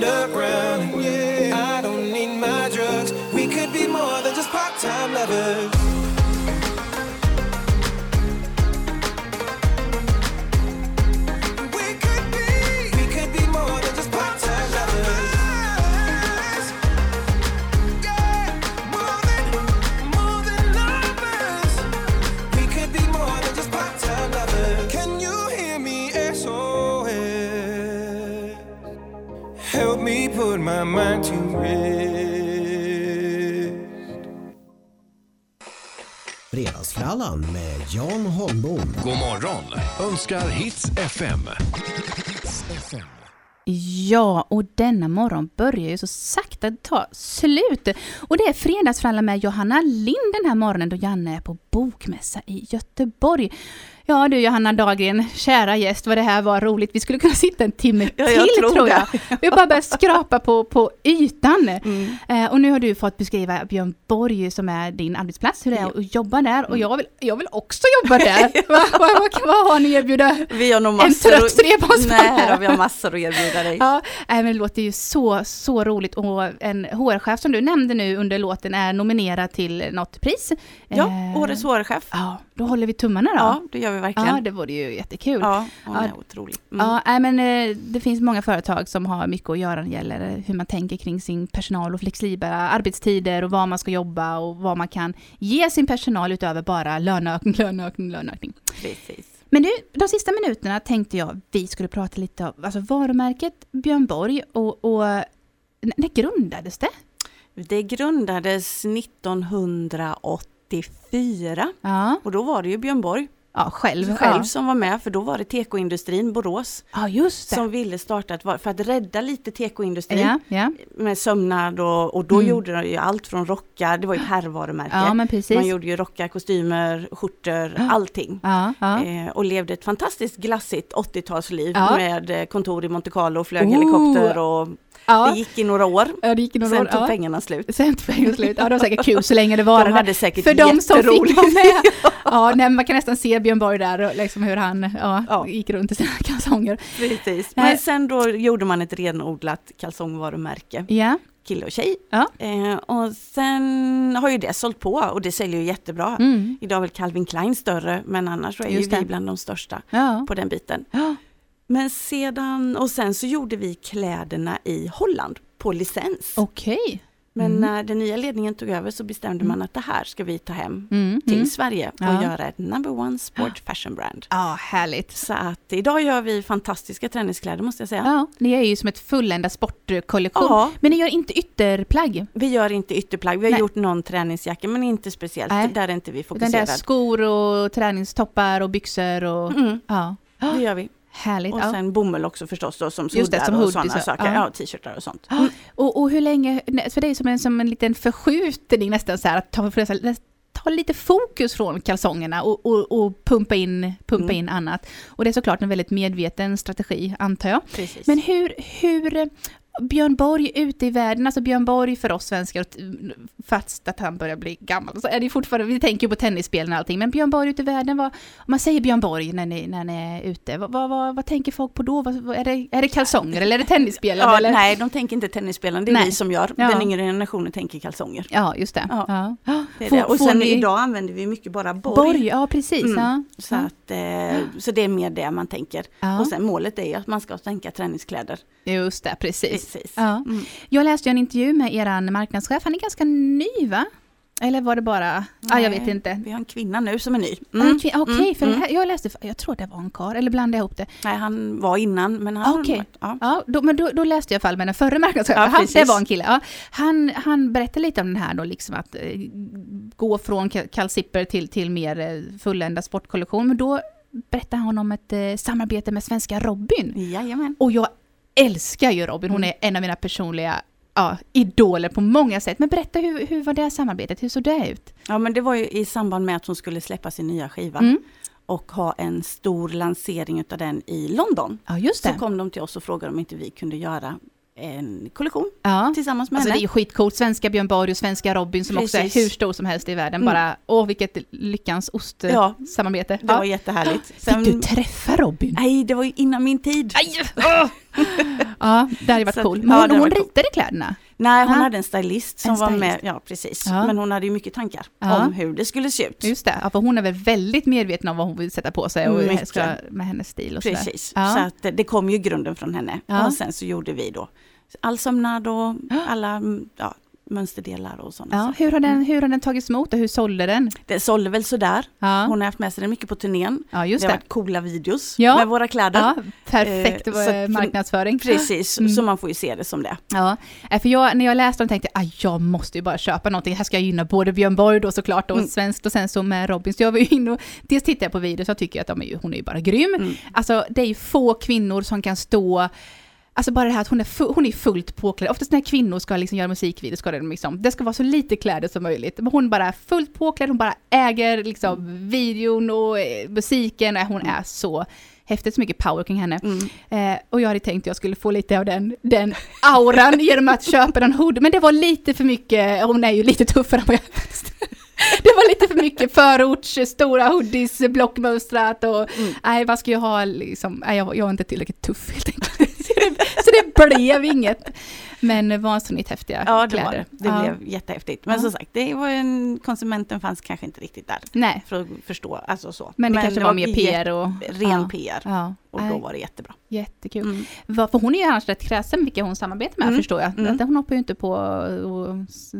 [SPEAKER 7] wonder mind to rest.
[SPEAKER 1] Fredagsfrallan med Jan Holmbom.
[SPEAKER 2] God morgon önskar Hits FM.
[SPEAKER 3] Ja, och denna morgon börjar ju så sakta ta slut. Och det är fredagsfrallan med Johanna Lind den här morgonen då Janne är på bokmässa i Göteborg. Ja du Johanna Dahlgren, kära gäst, vad det här var roligt. Vi skulle kunna sitta en timme
[SPEAKER 5] Ja,
[SPEAKER 3] till
[SPEAKER 5] jag tror
[SPEAKER 3] tror jag.
[SPEAKER 5] det.
[SPEAKER 3] Vi har bara börjat skrapa på, på ytan.
[SPEAKER 5] Mm.
[SPEAKER 3] Eh, och nu har du fått beskriva Björn Borg som är din arbetsplats, hur det är att jobba där. Och jag vill, jag vill också jobba där. vad, vad, vad, vad har ni att erbjuda?
[SPEAKER 5] Vi har nog
[SPEAKER 3] En
[SPEAKER 5] massor
[SPEAKER 3] trött
[SPEAKER 5] att-
[SPEAKER 3] trebarnsmamma.
[SPEAKER 5] Nej, vi har massor att erbjuda dig.
[SPEAKER 3] Ja, nej, men det låter ju så, så roligt och en HR-chef som du nämnde nu under låten är nominerad till något pris.
[SPEAKER 5] Ja,
[SPEAKER 3] Eh,
[SPEAKER 5] årets HR-chef.
[SPEAKER 3] Ja, då håller vi tummarna då.
[SPEAKER 5] Ja, det gör vi verkligen.
[SPEAKER 3] Ja, det vore ju jättekul.
[SPEAKER 5] Ja, hon
[SPEAKER 3] Ja.
[SPEAKER 5] är otrolig. Mm.
[SPEAKER 3] Ja, nej, men eh, det finns många företag som har mycket att göra när det gäller eh, hur man tänker kring sin personal och flexibla arbetstider och var man ska jobba och vad man kan ge sin personal utöver bara löneökning, löneökning, löneökning.
[SPEAKER 5] Precis.
[SPEAKER 3] Men nu, de sista minuterna tänkte jag vi skulle prata lite om alltså varumärket Björn Borg och, och när grundades det?
[SPEAKER 5] Det grundades 1984
[SPEAKER 3] Ja,
[SPEAKER 5] och då var det ju Björn Borg
[SPEAKER 3] ja själv.
[SPEAKER 5] själv
[SPEAKER 3] ja.
[SPEAKER 5] som var med för då var det tekoindustrin Borås
[SPEAKER 3] ja,
[SPEAKER 5] som ville starta ett, för att rädda lite tekoindustrin med sömnad och, och då
[SPEAKER 3] Mm.
[SPEAKER 5] gjorde de ju allt från rockar, det var ju ett herrvarumärke. Man gjorde ju rockar, kostymer, skjortor, allting. Eh, och levde ett fantastiskt glassigt 80-talsliv
[SPEAKER 3] Ja.
[SPEAKER 5] med eh, kontor i Monte Carlo, flög
[SPEAKER 3] Oh.
[SPEAKER 5] helikopter och
[SPEAKER 3] ja.
[SPEAKER 5] det gick i några år.
[SPEAKER 3] ja, det gick i några
[SPEAKER 5] Sen
[SPEAKER 3] år.
[SPEAKER 5] tog
[SPEAKER 3] ja.
[SPEAKER 5] pengarna slut.
[SPEAKER 3] Sen tog pengarna slut. Ja, det var säkert kul så länge det varade.
[SPEAKER 5] De hade säkert
[SPEAKER 3] För de som fick vara med. Ja, nej, man kan nästan se Björn Borg där liksom hur han ja,
[SPEAKER 5] Ja.
[SPEAKER 3] gick runt i sina kalsonger.
[SPEAKER 5] Precis. Men sen då gjorde man ett renodlat kalsongvarumärke,
[SPEAKER 3] Ja,
[SPEAKER 5] kille och tjej.
[SPEAKER 3] Ja.
[SPEAKER 5] Eh, och sen har ju det sålt på och det säljer ju jättebra.
[SPEAKER 3] mm.
[SPEAKER 5] Idag är väl Calvin Klein större, men annars så är
[SPEAKER 3] Just
[SPEAKER 5] ju vi
[SPEAKER 3] det.
[SPEAKER 5] bland de största
[SPEAKER 3] ja.
[SPEAKER 5] på den biten.
[SPEAKER 3] ja.
[SPEAKER 5] Men sedan, och sen så gjorde vi kläderna i Holland på licens.
[SPEAKER 3] Okej.
[SPEAKER 5] Men
[SPEAKER 3] Mm.
[SPEAKER 5] när den nya ledningen tog över så bestämde man att det här ska vi ta hem
[SPEAKER 3] Mm.
[SPEAKER 5] till
[SPEAKER 3] Mm.
[SPEAKER 5] Sverige och
[SPEAKER 3] Ja.
[SPEAKER 5] göra ett number one sport fashion brand.
[SPEAKER 3] Ja, härligt.
[SPEAKER 5] Så att idag gör vi fantastiska träningskläder måste jag säga.
[SPEAKER 3] Ja, ni är ju som ett fullända sportkollektion.
[SPEAKER 5] Ja.
[SPEAKER 3] Men ni gör inte ytterplagg?
[SPEAKER 5] Vi gör inte ytterplagg, vi har
[SPEAKER 3] Nej.
[SPEAKER 5] gjort någon träningsjacka men inte speciellt,
[SPEAKER 3] Nej.
[SPEAKER 5] där är inte vi
[SPEAKER 3] Utan det är
[SPEAKER 5] fokuserade.
[SPEAKER 3] skor och träningstoppar och byxor och...
[SPEAKER 5] Mm,
[SPEAKER 3] Ja.
[SPEAKER 5] det gör vi.
[SPEAKER 3] Härligt.
[SPEAKER 5] Och
[SPEAKER 3] ja.
[SPEAKER 5] sen bomull också förstås då, som
[SPEAKER 3] Just det,
[SPEAKER 5] suddar
[SPEAKER 3] som
[SPEAKER 5] och sådana
[SPEAKER 3] och-
[SPEAKER 5] saker.
[SPEAKER 3] ja.
[SPEAKER 5] Ja, t-shirtar och sånt.
[SPEAKER 3] Ja, Och, och hur länge, för det är som en, som en liten förskjutning nästan så här, att ta, ta lite fokus från kalsongerna och, och, och pumpa, in, pumpa
[SPEAKER 5] Mm.
[SPEAKER 3] in annat. Och det är såklart en väldigt medveten strategi, antar jag.
[SPEAKER 5] Precis.
[SPEAKER 3] Men hur, hur Björn Borg ute i världen, alltså Björn Borg för oss svenskar, fast att han börjar bli gammal, så är det fortfarande, vi tänker på tennisspelen och allting, men Björn Borg ute i världen, vad, om man säger Björn Borg när ni, när ni är ute, vad, vad, vad, vad tänker folk på då? Är, det, är det kalsonger eller är det tennisspelen?
[SPEAKER 5] ja,
[SPEAKER 3] eller?
[SPEAKER 5] nej, de tänker inte tennisspelaren, det är
[SPEAKER 3] Nej.
[SPEAKER 5] vi som gör.
[SPEAKER 3] Ja.
[SPEAKER 5] Den yngre generationen tänker kalsonger.
[SPEAKER 3] Ja, just det.
[SPEAKER 5] Ja.
[SPEAKER 3] Ja.
[SPEAKER 5] Det är det. Och sen
[SPEAKER 3] ni-
[SPEAKER 5] idag använder vi mycket bara borg.
[SPEAKER 3] Borg, ja precis.
[SPEAKER 5] Mm.
[SPEAKER 3] Ja.
[SPEAKER 5] Så, att, eh, så det är mer det man tänker. Och sen målet är ju att man ska tänka träningskläder.
[SPEAKER 3] Just det, precis.
[SPEAKER 5] Precis.
[SPEAKER 3] Ja.
[SPEAKER 5] Mm.
[SPEAKER 3] Jag läste ju en intervju med eran marknadschef, han är ganska ny va? Eller var det bara, ja jag
[SPEAKER 5] Nej,
[SPEAKER 3] vet inte.
[SPEAKER 5] Vi har en kvinna nu som är ny.
[SPEAKER 3] Mm. Okej,
[SPEAKER 5] Mm,
[SPEAKER 3] för
[SPEAKER 5] mm.
[SPEAKER 3] här, jag läste, jag tror det var en karl eller blandade jag ihop det.
[SPEAKER 5] Nej, han var innan, men han...
[SPEAKER 3] Okej.
[SPEAKER 5] Ja.
[SPEAKER 3] Ja, då, men då, då läste jag i alla fall med den förre marknadschefen,
[SPEAKER 5] Ja,
[SPEAKER 3] han, det var en kille. Ja, han, han berättade lite om den här då, liksom att eh, gå från ka- kalsipper till, till mer eh, fullända sportkollektion. Men då berättade han om ett eh, samarbete med svenska Robin.
[SPEAKER 5] Jajamän.
[SPEAKER 3] Och jag älskar ju Robin, hon är en av mina personliga ja, idoler på många sätt. Men berätta, hur, hur var det samarbetet? Hur såg det ut?
[SPEAKER 5] Ja, men det var ju i samband med att hon skulle släppa sin nya skiva.
[SPEAKER 3] Mm.
[SPEAKER 5] Och ha en stor lansering utav den i London.
[SPEAKER 3] Ja, just
[SPEAKER 5] Så
[SPEAKER 3] det.
[SPEAKER 5] kom de till oss och frågade om inte vi kunde göra en kollektion
[SPEAKER 3] Ja.
[SPEAKER 5] tillsammans med
[SPEAKER 3] Alltså det är
[SPEAKER 5] henne.
[SPEAKER 3] ju skitcoolt, svenska Björn Borg och svenska Robin som också är
[SPEAKER 5] Precis.
[SPEAKER 3] hur stor som helst i världen.
[SPEAKER 5] Mm.
[SPEAKER 3] Bara, åh vilket lyckans
[SPEAKER 5] Ja.
[SPEAKER 3] ost-samarbete.
[SPEAKER 5] Det var
[SPEAKER 3] Ja.
[SPEAKER 5] jättehärligt.
[SPEAKER 3] Fick du träffa Robin?
[SPEAKER 5] Nej, det var ju innan min tid.
[SPEAKER 3] Aj! Ja, det hade varit
[SPEAKER 5] Så
[SPEAKER 3] coolt.
[SPEAKER 5] ja,
[SPEAKER 3] Men hon,
[SPEAKER 5] hade
[SPEAKER 3] hon
[SPEAKER 5] varit coolt.
[SPEAKER 3] ritade kläderna?
[SPEAKER 5] Nej, hon
[SPEAKER 3] Ja.
[SPEAKER 5] hade en stylist som
[SPEAKER 3] En
[SPEAKER 5] var
[SPEAKER 3] stylist.
[SPEAKER 5] med. Ja, precis.
[SPEAKER 3] Ja.
[SPEAKER 5] Men hon hade ju mycket tankar
[SPEAKER 3] Ja.
[SPEAKER 5] om hur det skulle se ut.
[SPEAKER 3] Just det, ja, för hon är väl väldigt medveten om vad hon vill sätta på sig och
[SPEAKER 5] Mycket.
[SPEAKER 3] ska, med hennes stil och.
[SPEAKER 5] Precis.
[SPEAKER 3] Ja.
[SPEAKER 5] Så att det kom ju grunden från henne.
[SPEAKER 3] Ja.
[SPEAKER 5] Och sen så gjorde vi då all sömnad och alla mm, ja, mönsterdelar och sådana
[SPEAKER 3] Ja,
[SPEAKER 5] saker.
[SPEAKER 3] hur, har den, hur har den tagits emot och hur sålde den?
[SPEAKER 5] Det sålde väl sådär.
[SPEAKER 3] Ja,
[SPEAKER 5] Hon har haft med sig den mycket på turnén.
[SPEAKER 3] ja just
[SPEAKER 5] det har
[SPEAKER 3] det.
[SPEAKER 5] varit coola videos
[SPEAKER 3] Ja.
[SPEAKER 5] med våra kläder.
[SPEAKER 3] Ja, perfekt
[SPEAKER 5] Eh, så
[SPEAKER 3] eh, marknadsföring.
[SPEAKER 5] Precis,
[SPEAKER 3] Mm.
[SPEAKER 5] så man får ju se det som det.
[SPEAKER 3] Ja, eh, för jag, när jag läste den tänkte jag, ah, jag måste ju bara köpa någonting. Här ska jag gynna både Björn Borg då såklart och
[SPEAKER 5] Mm.
[SPEAKER 3] svenskt och sen så med Robin. Så jag var ju inne och dels tittade jag på videos och tycker att de är ju, hon är ju bara grym.
[SPEAKER 5] Mm.
[SPEAKER 3] Alltså det är ju få kvinnor som kan stå Alltså bara det här att hon är, fu- hon är fullt påklädd. Oftast när kvinnor ska liksom göra musikvideos ska det, liksom, det ska vara så lite kläder som möjligt. Men hon bara är fullt påklädd, hon bara äger liksom videon och eh, musiken. Och hon är så häftigt, så mycket power kring henne.
[SPEAKER 5] Mm.
[SPEAKER 3] Eh, och jag hade tänkt att jag skulle få lite av den, den auran genom att köpa den hood. Men det var lite för mycket, hon är ju lite tuffare än vad jag Det var lite för mycket förorts, stora hoodies, blockmönstrat och
[SPEAKER 5] Mm.
[SPEAKER 3] nej, vad ska jag ha liksom, nej, jag, jag var inte tillräckligt tuff helt enkelt. Så det, blev inget. Men vansinnigt häftiga
[SPEAKER 5] Ja, det
[SPEAKER 3] kläder.
[SPEAKER 5] var det. Det
[SPEAKER 3] Ja.
[SPEAKER 5] blev jättehäftigt. Men
[SPEAKER 3] Ja.
[SPEAKER 5] som sagt, det var en, konsumenten fanns kanske inte riktigt där
[SPEAKER 3] Nej,
[SPEAKER 5] för att förstå. Alltså så.
[SPEAKER 3] men det kanske var mer
[SPEAKER 5] jä-
[SPEAKER 3] PR och...
[SPEAKER 5] Ren
[SPEAKER 3] ja.
[SPEAKER 5] PR.
[SPEAKER 3] Ja,
[SPEAKER 5] Och då var det jättebra.
[SPEAKER 3] jättekul.
[SPEAKER 5] Mm.
[SPEAKER 3] För hon är ju annars rätt kräsen vilka hon samarbetar med
[SPEAKER 5] Mm,
[SPEAKER 3] förstår jag.
[SPEAKER 5] mm.
[SPEAKER 3] Hon hoppar ju inte på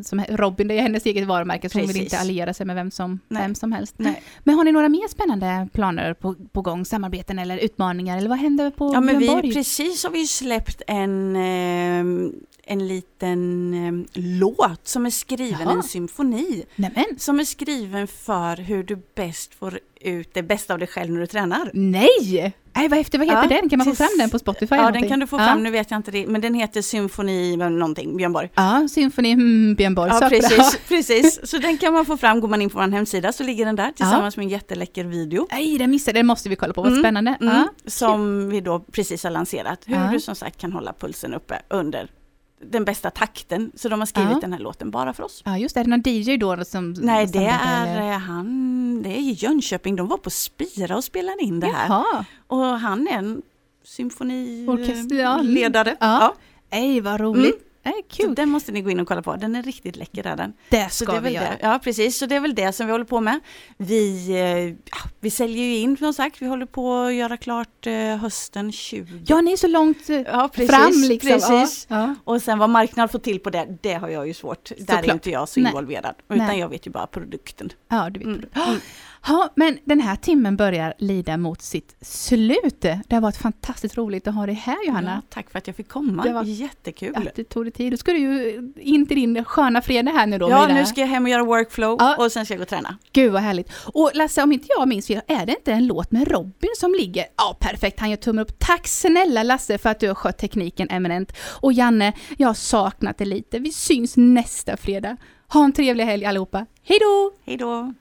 [SPEAKER 3] som Robin, det är hennes eget varumärke, så hon vill
[SPEAKER 5] Precis.
[SPEAKER 3] inte alliera sig med vem som,
[SPEAKER 5] Nej.
[SPEAKER 3] vem som helst.
[SPEAKER 5] Nej.
[SPEAKER 3] Men har ni några mer spännande planer på, på gång, samarbeten eller utmaningar, eller vad händer på
[SPEAKER 5] Ja, men vi, precis har vi släppt en, eh, en liten eh, låt som är skriven,
[SPEAKER 3] Jaha.
[SPEAKER 5] en symfoni.
[SPEAKER 3] Nämen,
[SPEAKER 5] Som är skriven för hur du bäst får ut det bästa av dig själv när du tränar.
[SPEAKER 3] nej! Nej, vad efter, vad heter
[SPEAKER 5] Ja,
[SPEAKER 3] den? Kan man få
[SPEAKER 5] tills-
[SPEAKER 3] fram den på Spotify?
[SPEAKER 5] Ja, den kan du få
[SPEAKER 3] ja.
[SPEAKER 5] fram, nu vet jag inte det, men den heter Symfoni någonting, Björn Borg.
[SPEAKER 3] Ja, Symfoni mm, Björn Borg.
[SPEAKER 5] Ja, precis, precis. Så den kan man få fram, går man in på vår hemsida så ligger den där tillsammans med en jätteläcker video.
[SPEAKER 3] Nej, den missade Den måste vi kolla på. Vad
[SPEAKER 5] Mm,
[SPEAKER 3] spännande.
[SPEAKER 5] Mm,
[SPEAKER 3] Ja.
[SPEAKER 5] som vi då precis har lanserat. Hur
[SPEAKER 3] Ja.
[SPEAKER 5] du som sagt kan hålla pulsen uppe under den bästa takten. Så de har skrivit
[SPEAKER 3] Ja.
[SPEAKER 5] den här låten bara för oss.
[SPEAKER 3] ja, just det. Är det någon DJ då som...
[SPEAKER 5] Nej, det
[SPEAKER 3] samarbetar, eller?
[SPEAKER 5] är eh, han, det är i Jönköping. De var på Spira och spelade in det här.
[SPEAKER 3] Jaha.
[SPEAKER 5] Och han är en.
[SPEAKER 3] Mm.
[SPEAKER 5] symfoniledare.
[SPEAKER 3] Ja.
[SPEAKER 5] Ja.
[SPEAKER 3] Nej, vad roligt.
[SPEAKER 5] Mm.
[SPEAKER 3] Nej,
[SPEAKER 5] Så
[SPEAKER 3] kul.
[SPEAKER 5] den måste ni gå in och kolla på. Den är riktigt läcker är den.
[SPEAKER 3] Det
[SPEAKER 5] Så
[SPEAKER 3] ska
[SPEAKER 5] det är
[SPEAKER 3] vi göra.
[SPEAKER 5] det. Ja, precis. Så det är väl det som vi håller på med. Vi, eh, ja, vi säljer ju in som sagt. Vi håller på att göra klart eh, hösten 20.
[SPEAKER 3] Ja, ni är så långt eh,
[SPEAKER 5] Ja, precis,
[SPEAKER 3] fram liksom.
[SPEAKER 5] precis.
[SPEAKER 3] Ja.
[SPEAKER 5] Och sen vad marknad får till på det, det har jag ju svårt. Där är
[SPEAKER 3] Såklart.
[SPEAKER 5] inte jag så
[SPEAKER 3] Nej.
[SPEAKER 5] involverad. Utan
[SPEAKER 3] Nej.
[SPEAKER 5] jag vet ju bara produkten.
[SPEAKER 3] Ja, du vet.
[SPEAKER 5] Mm.
[SPEAKER 3] Ja. Men den här timmen börjar lida mot sitt slut. Det har varit fantastiskt roligt att ha dig här Johanna.
[SPEAKER 5] Ja, tack för att jag fick komma.
[SPEAKER 3] Det var-
[SPEAKER 5] Jättekul.
[SPEAKER 3] Att det tog dig tid. Då ska du ju in till din sköna fredag här nu då.
[SPEAKER 5] Ja, nu ska jag hem och göra workflow
[SPEAKER 3] Ja.
[SPEAKER 5] och sen ska jag gå och träna.
[SPEAKER 3] Gud vad härligt. Och Lasse, om inte jag minns fel, är det inte en låt med Robin som ligger? Ja, perfekt. Han gör tummen upp. Tack snälla Lasse för att du har skött tekniken eminent. Och Janne, jag har saknat det lite. Vi syns nästa fredag. Ha en trevlig helg allihopa. Hej då!
[SPEAKER 5] Hej då!